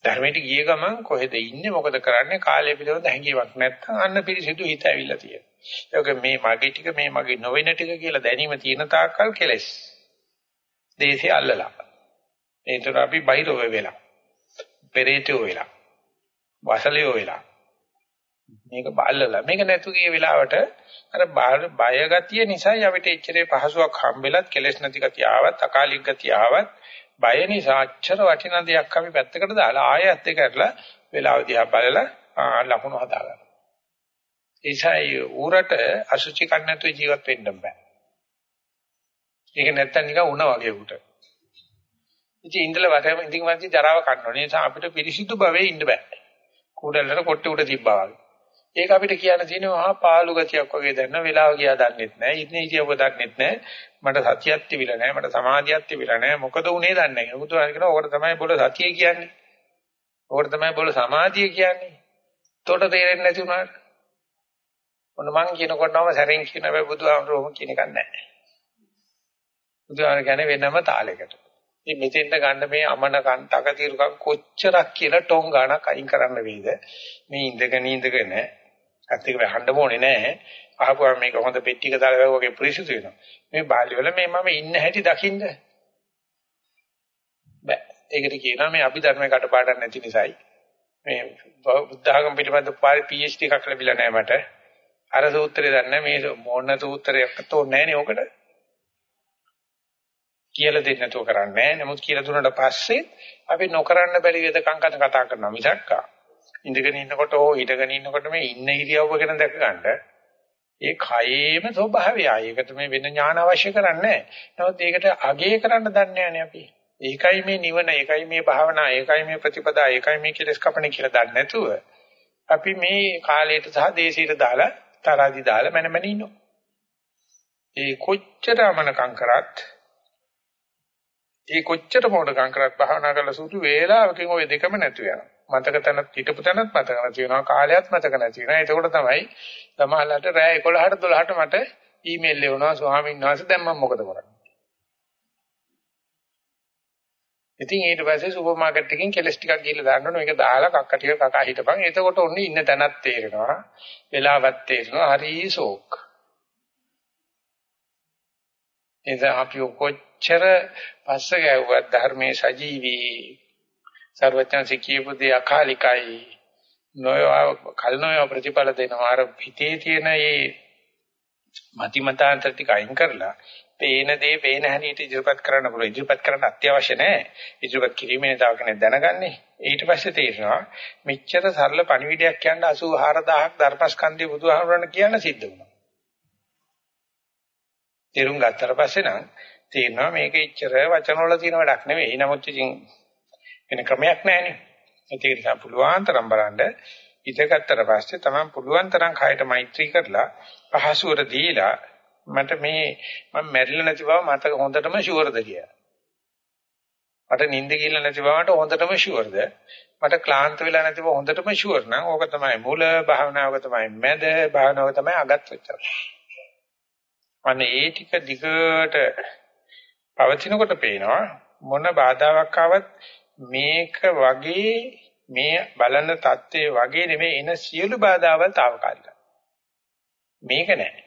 ධර්මයට ගිය ගමන් කොහෙද ඉන්නේ මොකද කරන්නේ කාලය පිළිබඳ හැඟීමක් නැත්නම් අන්න පිරිසිදු හිත ඇවිල්ලා තියෙනවා. ඒක මේ මගේ ටික මේ මගේ නොවන ටික කියලා දැනීම තියෙන තාක්කල් කෙලස්. දේශේ අල්ලලා. ඒතර අපි බයිරෝ වෙලා. පෙරේතෝ වෙලා. වසලියෝ වෙලා. මේක බල්ලලා මේක නැතු ගිය වෙලාවට අර බය ගතිය නිසායි අපිට එච්චරේ පහසුවක් හම්බෙලත් කෙලස් නැති ගතිය ආවත් අකාලික ගතිය ආවත් බය නිසා අච්චර වටිනා දෙයක් අපි පැත්තකට දාලා ආයෙත් ඒක කරලා වෙලාව දිහා බලලා ලකුණු හදාගන්න. ඒසයි ඌරට අසුචි කන්න නැතුව ජීවත් වෙන්න බෑ. ඒක නැත්තම් නිකන් උණ වගේ ඌට. ඉතින් ඉඳලා වටේම ඉඳින් වාසි ජරාව කන්න ඕනේ. ඒ නිසා අපිට පිරිසිදු භවයේ ඉන්න බෑ. කුඩලට කොට්ටේ උඩ තිබ්බා වගේ. ඒක අපිට කියන්න තියෙනවා මහා පාළු ගතියක් වගේ දැනන වෙලාව ගියා දන්නෙත් නැහැ. ඉන්නේ ඉතියව දන්නෙත් නැහැ. මට සතියක් තිබිලා නැහැ. මට සමාධියක් තිබිලා නැහැ. මොකද උනේ දන්නේ නැහැ. බුදුහාම කියනවා ඕකට තමයි බොල සතිය කියන්නේ. ඕකට තමයි බොල සමාධිය කියන්නේ. තොට තේරෙන්නේ නැති උනාට. මොන මං කියනකොටම සැරෙන් කියන බෑ බුදුහාමරෝම කියන එකක් නැහැ. බුදුහාම කියන්නේ වෙනම තාලයකට. ඉතින් මෙතෙන්ද ගන්න මේ අමන කන්ටක తీරුකම් කොච්චරක් කියලා ටොං ගානක් අයින් කරන්න වේද? මේ ඉඳගෙන ඉඳගෙන ඇත්ත ඒක වහන්න ඕනේ නැහැ. අහපුවා මේක හොඳ පෙට්ටියක දාලා වගේ පිරිසිදු වෙනවා. මේ බාල්‍ය වල මේ මම ඉන්න හැටි දකින්න බෑ. ඒකට කියනවා මේ අභිධර්මයේ කටපාඩම් නැති නිසායි. මේ බුද්ධ ආගම පිළිබඳ පාරි PhD එකක් ලැබිලා නැහැ මට. අර සූත්‍රය දන්නේ මේ මොන සූත්‍රයක් තෝරන්නේ නැහැ නේ ඔකට. කියලා දෙන්න නැතුව කරන්නේ නැහැ. නමුත් කියලා දුන්නාට පස්සේ අපි නොකරන්න බැරි වෙදකම් කතා කරනවා මිසක්කා. ඉඳගෙන ඉන්නකොට හෝ හිටගෙන ඉන්නකොට මේ ඉන්න ඉරියව්ව ගැන දැක ගන්න ඒ කයේම ස්වභාවය. ඒකට මේ වෙන ඥාන අවශ්‍ය කරන්නේ නැහැ. නමුත් ඒකට අගේ කරන්න දන්නේ නැහැ අපි. ඒකයි මේ නිවන, ඒකයි මේ භාවනා, ඒකයි මේ ප්‍රතිපදා, ඒකයි මේ කෙලස් කපණ කියලා දන්නේ නැතුව අපි මේ කාලයට සහ දේශයට දාලා තරහදි දාලා මැනමැන ඉන්නවා. ඒ කොච්චර අමනකම් කරත් ඒ කොච්චර මොඩකම් කරත් භාවනා කරලා සුදු වේලාවකින් ওই දෙකම නැතු වෙනවා. මතක තැනත් හිටපු තැනත් මතක නැති වෙනවා කාලයත් මතක නැති වෙනවා. එතකොට තමයි සමහරවිට රෑ 11ට 12ට මට ඊමේල් එවනවා ස්වාමීන් වහන්සේ දැන් මම මොකද කරන්නේ? ඉතින් ඊට පස්සේ සුපර් මාකට් එකකින් කෙලස් ටිකක් ගිහලා දාන්න ඕනේ. මේක දාලා කක්ක ටික කකා හිටපන්. එතකොට ඔන්න ඉන්න තැනක් තේරෙනවා. වෙලාවක් තේරෙනවා. හරි ෂෝක්. එදා අපි කොච්චර පස්ස ගැව්වත් ධර්මයේ සජීවී සර්වඥාන්සේ කියපු දේ අකාලිකයි. නොයව කල නොයව ප්‍රතිඵල දෙනවා. අර හිතේ තියෙන මේ මතිමතාන්තර ටික අයින් කරලා පේන දේ පේන හැටියට ඉදිරිපත් කරන්න පුළුවන්. ඉදිරිපත් කරන්න අත්‍යවශ්‍ය නැහැ ඉදිරිපත් කිරීමේ තව කෙනෙක් දැනගන්නේ. ඊට පස්සේ තේරෙනවා මෙච්චර සරල පණිවිඩයක් කියන්න 84000ක් ධර්මස්කන්ධය බුදුහාමුදුරන් කියන්න සිද්ධ වුණා. තේරුම් ගත්තට පස්සේ නම් තේරෙනවා මේක ඉච්චර වචන වල තියෙන වැඩක් නෙවෙයි. නමුත් ඉතින් වෙන ක්‍රමයක් නැහැනේ. ඒක නිසා පුළුවන් තරම් බලන්න ඉතගත්තට පස්සේ තමයි පුළුවන් තරම් කයට මෛත්‍රී කරලා පහසුවර දීලා මට මේ මම මැරිලා නැති බව මට හොඳටම ෂුවර්ද කියලා. මට නිින්ද ගිහලා නැති බවට හොඳටම ෂුවර්ද? මට ක්ලාන්ත වෙලා නැති බව හොඳටම ෂුවර් නම් ඕක තමයි මුල භාවනාවක තමයි මැද භාවනාවක තමයි අගත් වෙච්චර. අනේ ඒ ටික දිගට පවතිනකොට පේනවා මොන බාධාවක් ආවත් මේක වගේ මේ බලන தත්ත්වයේ වගේ නෙමෙයි එන සියලු බාධාවල් తాවකාලිකයි. මේක නෑ.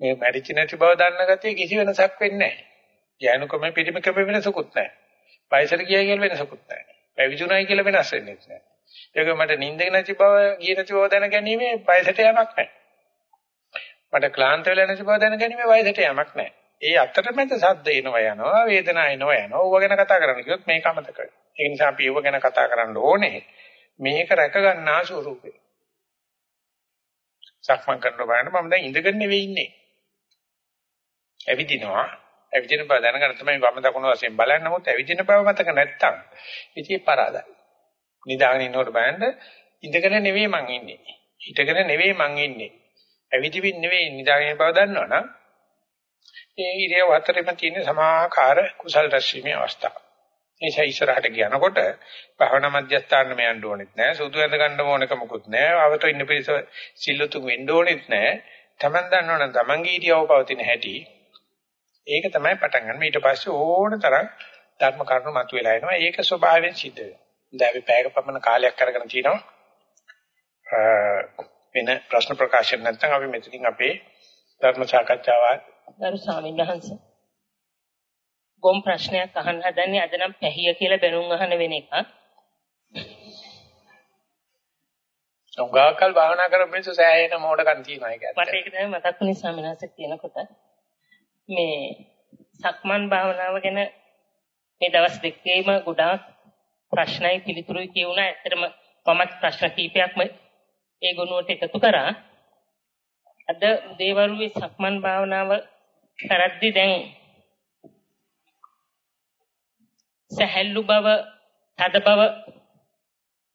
මේ මැරිච්ච නැති බව දන්න ගතිය කිසි වෙනසක් වෙන්නේ නැහැ. ඥානකම පිළිමකම වෙනසකුත් නැහැ. වයසට ගියයි කියලා වෙනසකුත් නැහැ. පැවිදුණයි කියලා වෙනස් වෙන්නේ නැහැ. ඒක මට නිින්දක නැති බව ගිය නැති බව දැන ගැනීම වයසට යamak නැහැ. මට ක්ලාන්ත වෙලා නැති බව දැන ගැනීම වයසට යamak නැහැ. ඒ අතරමැද සද්ද එනවා යනවා වේදනාව එනවා යනවා. ඕව ගැන කතා කරන්න කිව්වොත් මේක අමතක වෙනවා. ඒ නිසා අපි ඒව ගැන කතා කරන්න ඕනේ. මේක රැක ගන්නා ස්වරූපේ. සක්මන් කරනකොට බලන්න මම දැන් ඉඳගෙන නෙවෙයි ඉන්නේ. ඇවිදිනවා. ඇවිදින බව දැනගන්න තමයි වම දකුණු වශයෙන් බලන්න. නමුත් ඇවිදින බව මතක නැත්තම් ඉතින් පරාදයි. නිදාගෙන ඉන්නකොට බලන්න ඉඳගෙන නෙවෙයි මං ඉන්නේ. හිටගෙන නෙවෙයි මං ඉන්නේ. ඇවිදිමින් නෙවෙයි නිදාගෙන බව දන්නවනම් ඒ ඉරියව් හතරෙම තියෙන සමාකාර කුසල් රැස්වීමේ අවස්ථාව. නිසා ඉස්සරහට යනකොට භවනා මධ්‍යස්ථාන මෙ යන්න ඕනෙත් නෑ. සුදු ඇඳ ගන්න ඕනක මොකුත් නෑ. අවත ඉන්න පිරිස සිල්ලුතු වෙන්න ඕනෙත් නෑ. Taman දන්නවනම් Tamanගේ ඉරියව් පවතින හැටි ඒක තමයි පටන් ගන්න. ඊට පස්සේ ඕන තරම් ධර්ම කරුණු මතුවලා එනවා. ඒක ස්වභාවයෙන් සිද්ධ වෙනවා. දැන් අපි පැයක පමණ කාලයක් අරගෙන තිනවා. වෙන ප්‍රශ්න ප්‍රකාශන නැත්නම් අපි මෙතනින් අපේ ධර්ම සාකච්ඡාව ගරු ස්වාමීන් වහන්සේ. ගොම් ප්‍රශ්නයක් අහන්න හදන්නේ අද නම් පැහිය කියලා බැනුම් අහන වෙන එකක්. උගාකල් භාවනා කරපු මිනිස්සු සෑහෙන මෝඩකම් තියෙනවා ඒක ඇත්ත. මට ඒක තමයි මතක් වුණේ ස්වාමීන් වහන්සේ කියනකොට. මේ සක්මන් භාවනාව ගැන මේ දවස් දෙකේම ගොඩාක් ප්‍රශ්නයි පිළිතුරුයි කියුණා. ඇත්තටම මමත් ප්‍රශ්න කීපයක්ම ඒ ගුණුවට එකතු කරා. අද දේවරුවේ සක්මන් භාවනාව කරද්දි දැන් සහැල්ලු බව, තද බව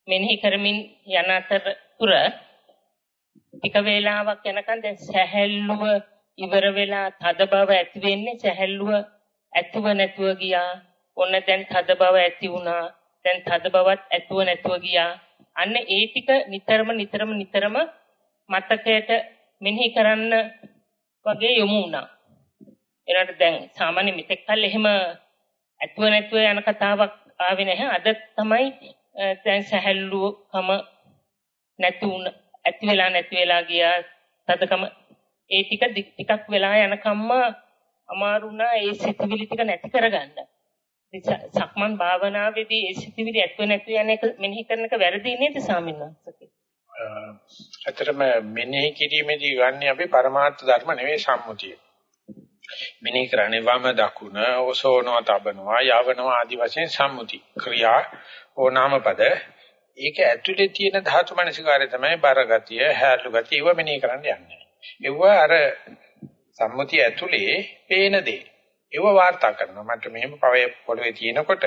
මෙනෙහි කරමින් යන අතරතුර ටික වේලාවක් යනකම් දැන් සහැල්ලුව ඉවර වෙලා තද බව ඇති වෙන්නේ සැහැල්ලුව ඇතුව නැතුව ගියා. ඔන්න දැන් තද බව ඇති වුණා. දැන් තද බවත් ඇතුව නැතුව ගියා. අන්න ඒ ටික නිතරම නිතරම නිතරම මතකයට මෙනෙහි කරන්න වගේ යොමු වුණා. ඒනට දැන් සාමාන්‍ය මෙතෙක් කල් එහෙම ඇතුව නැතුව යන කතාවක් ආවේ නැහැ. අද තමයි දැන් සැහැල්ලුවකම නැති වුණ ඇති වෙලා නැති වෙලා ගියා. තදකම ඒ ටික ටිකක් වෙලා යනකම්ම අමාරු වුණා ඒ සිතිවිලි ටික නැති කරගන්න. සක්මන් භාවනාවේදී ඒ සිතිවිලි ඇත්ත නැති යන එක මෙනෙහි කරන එක වැරදි නේද ස්වාමීන් වහන්සේ? ඇත්තටම මෙනෙහි කිරීමේදී ගන්න අපි පරමාර්ථ ධර්ම නෙවෙයි සම්මුතිය. මෙනෙහි කරන්නේ වම දකුණ ඔසෝනවා තබනවා යවනවා ආදි වශයෙන් සම්මුති ක්‍රියා ඕනාම පද ඒක ඇතුලේ තියෙන ධාතු මනසිකාරය තමයි බර ගතිය හැලු ගතිය ඒව මෙනෙහි කරන්න යන්නේ. ඒව අර සම්මුතිය ඇතුලේ පේන දේ. ඒව වාර්තා කරනවා. මට මෙහෙම පවේ පොළවේ තියෙනකොට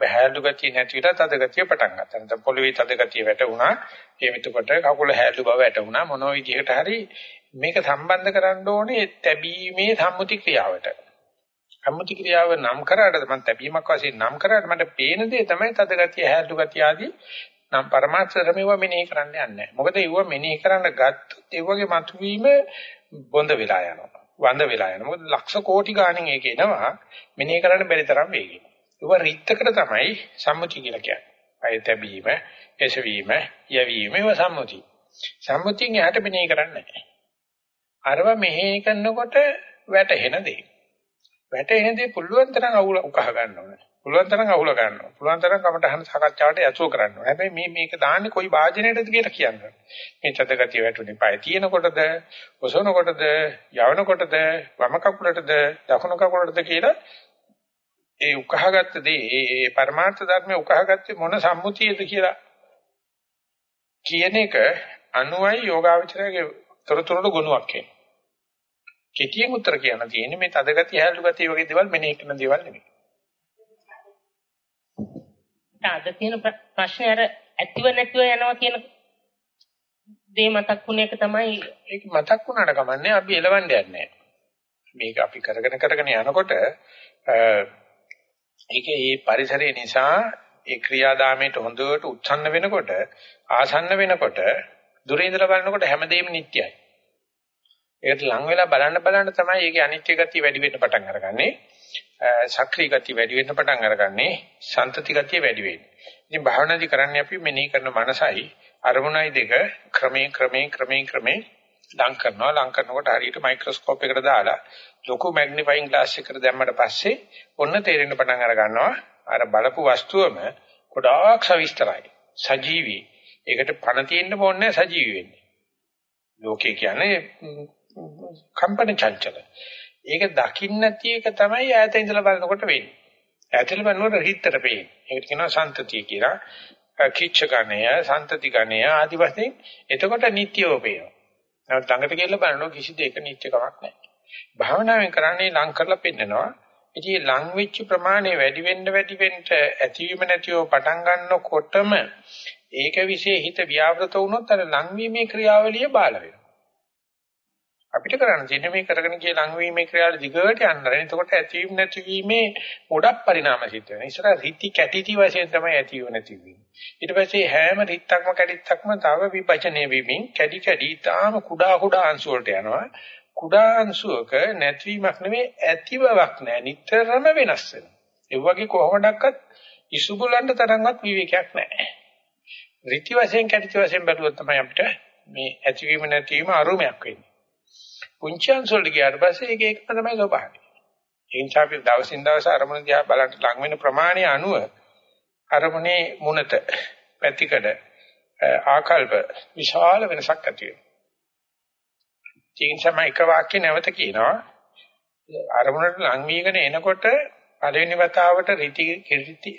බහැලු ගතිය නැති විට තද ගතිය පටන් ගත්තා. නැත්නම් පොළවේ තද ගතිය වැටුණා. ඒ විතකොට කකුල හැලු බව වැටුණා. මොන විදිහට හරි මේක සම්බන්ධ කරන්න ඕනේ තැබීමේ සම්මුති ක්‍රියාවට. සම්මුති ක්‍රියාව නම් කරාට මම තැබීමක් වශයෙන් නම් කරාට මට පේන දේ තමයි තද ගතිය හැලු ගතිය ආදී නම් පරමාර්ථ ධර්මේව මෙනෙහි කරන්න යන්නේ නැහැ. මොකද ඒව මෙනෙහි කරන්න ගත්තොත් ඒ වගේ මතුවීම බොඳ වෙලා යනවා. වඳ වෙලා යනවා. මොකද ලක්ෂ කෝටි ගාණෙන් ඒක එනවා මෙනෙහි කරන්න බැරි තරම් වේගෙන්. ඒව රිත්තකට තමයි සම්මුති කියලා කියන්නේ. අය තැබීම, එසවීම, යැවීම ඒව සම්මුති. සම්මුතියෙන් එහාට මෙනෙහි කරන්නේ නැහැ. අරව මෙහෙ කරනකොට වැටහෙන දේ. වැටෙන දේ පුළුවන් තරම් අවුල උකහා ගන්න ඕනේ. පුළුවන් තරම් අහුල ගන්නවා. පුළුවන් තරම් කමටහන සාකච්ඡාවට ඇසුර කරනවා. හැබැයි මේ මේක දාන්නේ කොයි වාජනයටද කියලා කියන්නේ. මේ චතගතිය වැටුනේ පය තියෙනකොටද, ඔසවනකොටද, යවනකොටද, වම කකුලටද, දකුණු කකුලටද කියලා ඒ උකහාගත්ත දේ ඒ පරමාර්ථ ධර්මයේ උකහාගත්තේ මොන සම්මුතියද කියලා කියන එක අනුයි යෝගාවචරයේ තොරතුරු ගුණයක් කියන්නේ. කෙටියෙන් උත්තර කියන්න තියෙන්නේ මේ තදගතිය හැලු ගතිය වගේ දේවල් මෙනෙහි කරන දේවල් නෙමෙයි. අද තියෙන ප්‍රශ්නේ අර ඇතිව නැතිව යනවා කියන දේ මතක් වුණ එක තමයි ඒක මතක් වුණාට කමන්නේ අපි එලවන්න යන්නේ මේක අපි කරගෙන කරගෙන යනකොට ඒකේ මේ පරිසරය නිසා ඒ ක්‍රියාදාමයට හොඳට උත්සන්න වෙනකොට ආසන්න වෙනකොට දුරින් ඉඳලා බලනකොට හැමදේම නිට්ටයයි. ඒකට ලං වෙලා බලන්න බලන්න තමයි ඒකේ අනිත්‍ය ගතිය වැඩි වෙන්න පටන් අරගන්නේ. සක්‍රීය ගතිය වැඩි වෙන්න පටන් අරගන්නේ. සන්තති ගතිය වැඩි වෙන්නේ. ඉතින් භාවනාදි කරන්නේ අපි මෙනෙහි කරන මනසයි. අරමුණයි දෙක ක්‍රමයෙන් ක්‍රමයෙන් ක්‍රමයෙන් ක්‍රමයෙන් ලං කරනවා. ලං කරනකොට හරියට මයික්‍රොස්කෝප් එකකට දාලා ලොකු මැග්නිෆයිං ග්ලාස් එකකට දැම්මට පස්සේ ඔන්න තේරෙන්න පටන් අර ගන්නවා අර බලපු වස්තුවම ගොඩාක් සවිස්තරයි. සජීවී. ඒකට පණ තියෙන්න ඕනේ සජීවී වෙන්නේ. ලෝකේ කියන්නේ කම්පන චංචල ඒක දකින්න නැති එක තමයි ඈත ඉඳලා බලනකොට වෙන්නේ ඈතල බලනකොට හිතට පේන්නේ ඒකට කියනවා සන්තතිය කියලා කිච්ච ගණය සන්තති ගණය ආදි වශයෙන් එතකොට නිට්ටියව පේනවා නමුත් ළඟට ගිහලා බලනකොට කිසි දෙයක නිත්‍යකමක් නැහැ. භාවනාවෙන් කරන්නේ ලං කරලා පෙන්නනවා. ඉතින් ලං වෙච්ච ප්‍රමාණය වැඩි වෙන්න වැඩි වෙන්න ඇතිවීම නැතිව පටන් ගන්නකොටම ඒක વિશે හිත ව්‍යාපෘත වුණොත් අර ලං වීමේ ක්‍රියාවලිය බාල වෙනවා. අපිට කරන්න තියෙන්නේ මේ කරගෙන ගිය ලංවීමේ ක්‍රියාවල දිගට යන්න. එතකොට ඇතිවීම නැතිවීමේ ගොඩක් පරිණාම සිද්ධ වෙනවා. ඉස්සර රිටි කැටිටි වශයෙන් තමයි ඇතිව නැතිවීම. ඊට පස්සේ හැම රිත්තක්ම කැටිත්තක්ම තව විභජනය වෙමින් කැඩි කැඩි තාම කුඩා කුඩා අංශු වලට යනවා. කුඩා අංශුවක නැතිවීමක් නෙවෙයි ඇති බවක් නෑ. නිතරම වෙනස් වෙනවා. ඒ වගේ කොහොමඩක්වත් ඉසුබුලන්ට තරම්වත් විවේකයක් නෑ. රිටි වශයෙන් කැටිටි වශයෙන් බැලුවොත් තමයි අපිට මේ ඇතිවීම නැතිවීම අරුමයක් වෙන්නේ. පුංචි අංශ වලට ගියාට පස්සේ ඒක ඒකම තමයි ස්වභාවය. ඒ නිසා අපි දවසින් දවස අරමුණ දිහා බලන්න ලඟ වෙන ප්‍රමාණය අනුව අරමුණේ මුනත පැතිකඩ ආකල්ප විශාල වෙනසක් ඇති වෙනවා. ඒ නිසා එක වාක්‍ය නැවත කියනවා අරමුණට ලං වීගෙන එනකොට පළවෙනි වතාවට රිටි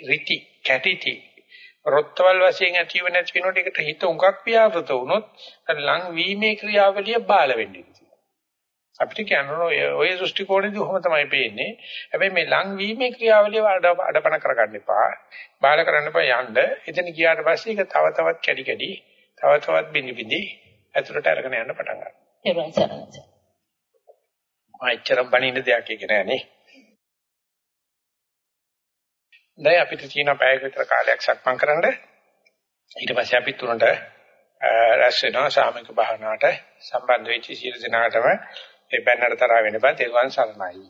රිටි කැටිටි රොත්තවල් වශයෙන් ඇතිව නැති වෙනකොට ඒකට හිත උඟක් ව්‍යාපෘත වුණොත් ලං වීමේ ක්‍රියාවලිය බාල වෙන්නේ. අපිට කියනවා ඔය දෘෂ්ටි කෝණයදී ඔහොම තමයි පේන්නේ. හැබැයි මේ ලං වීමේ ක්‍රියාවලිය අඩපණ කරගන්න එපා. බාල කරන්න එපා යන්න. එතන ගියාට පස්සේ ඒක තව තවත් කැඩි කැඩි තව තවත් බිනි බිනි ඇතුළට අරගෙන යන්න පටන් ගන්නවා. ඒවයි සරණයි. ආච්චරම් බණින්න දෙයක් ඒක නෑනේ. දැන් අපිට තියෙන පැයක විතර කාලයක් සක්මන් කරන්න. ඊට පස්සේ අපි තුනට රැස් වෙනවා සාමික භාවනාවට සම්බන්ධ වෙච්ච සියලු දෙනාටම ඒ බැන්නට තරහ වෙන බෑ. තෙරුවන් සරණයි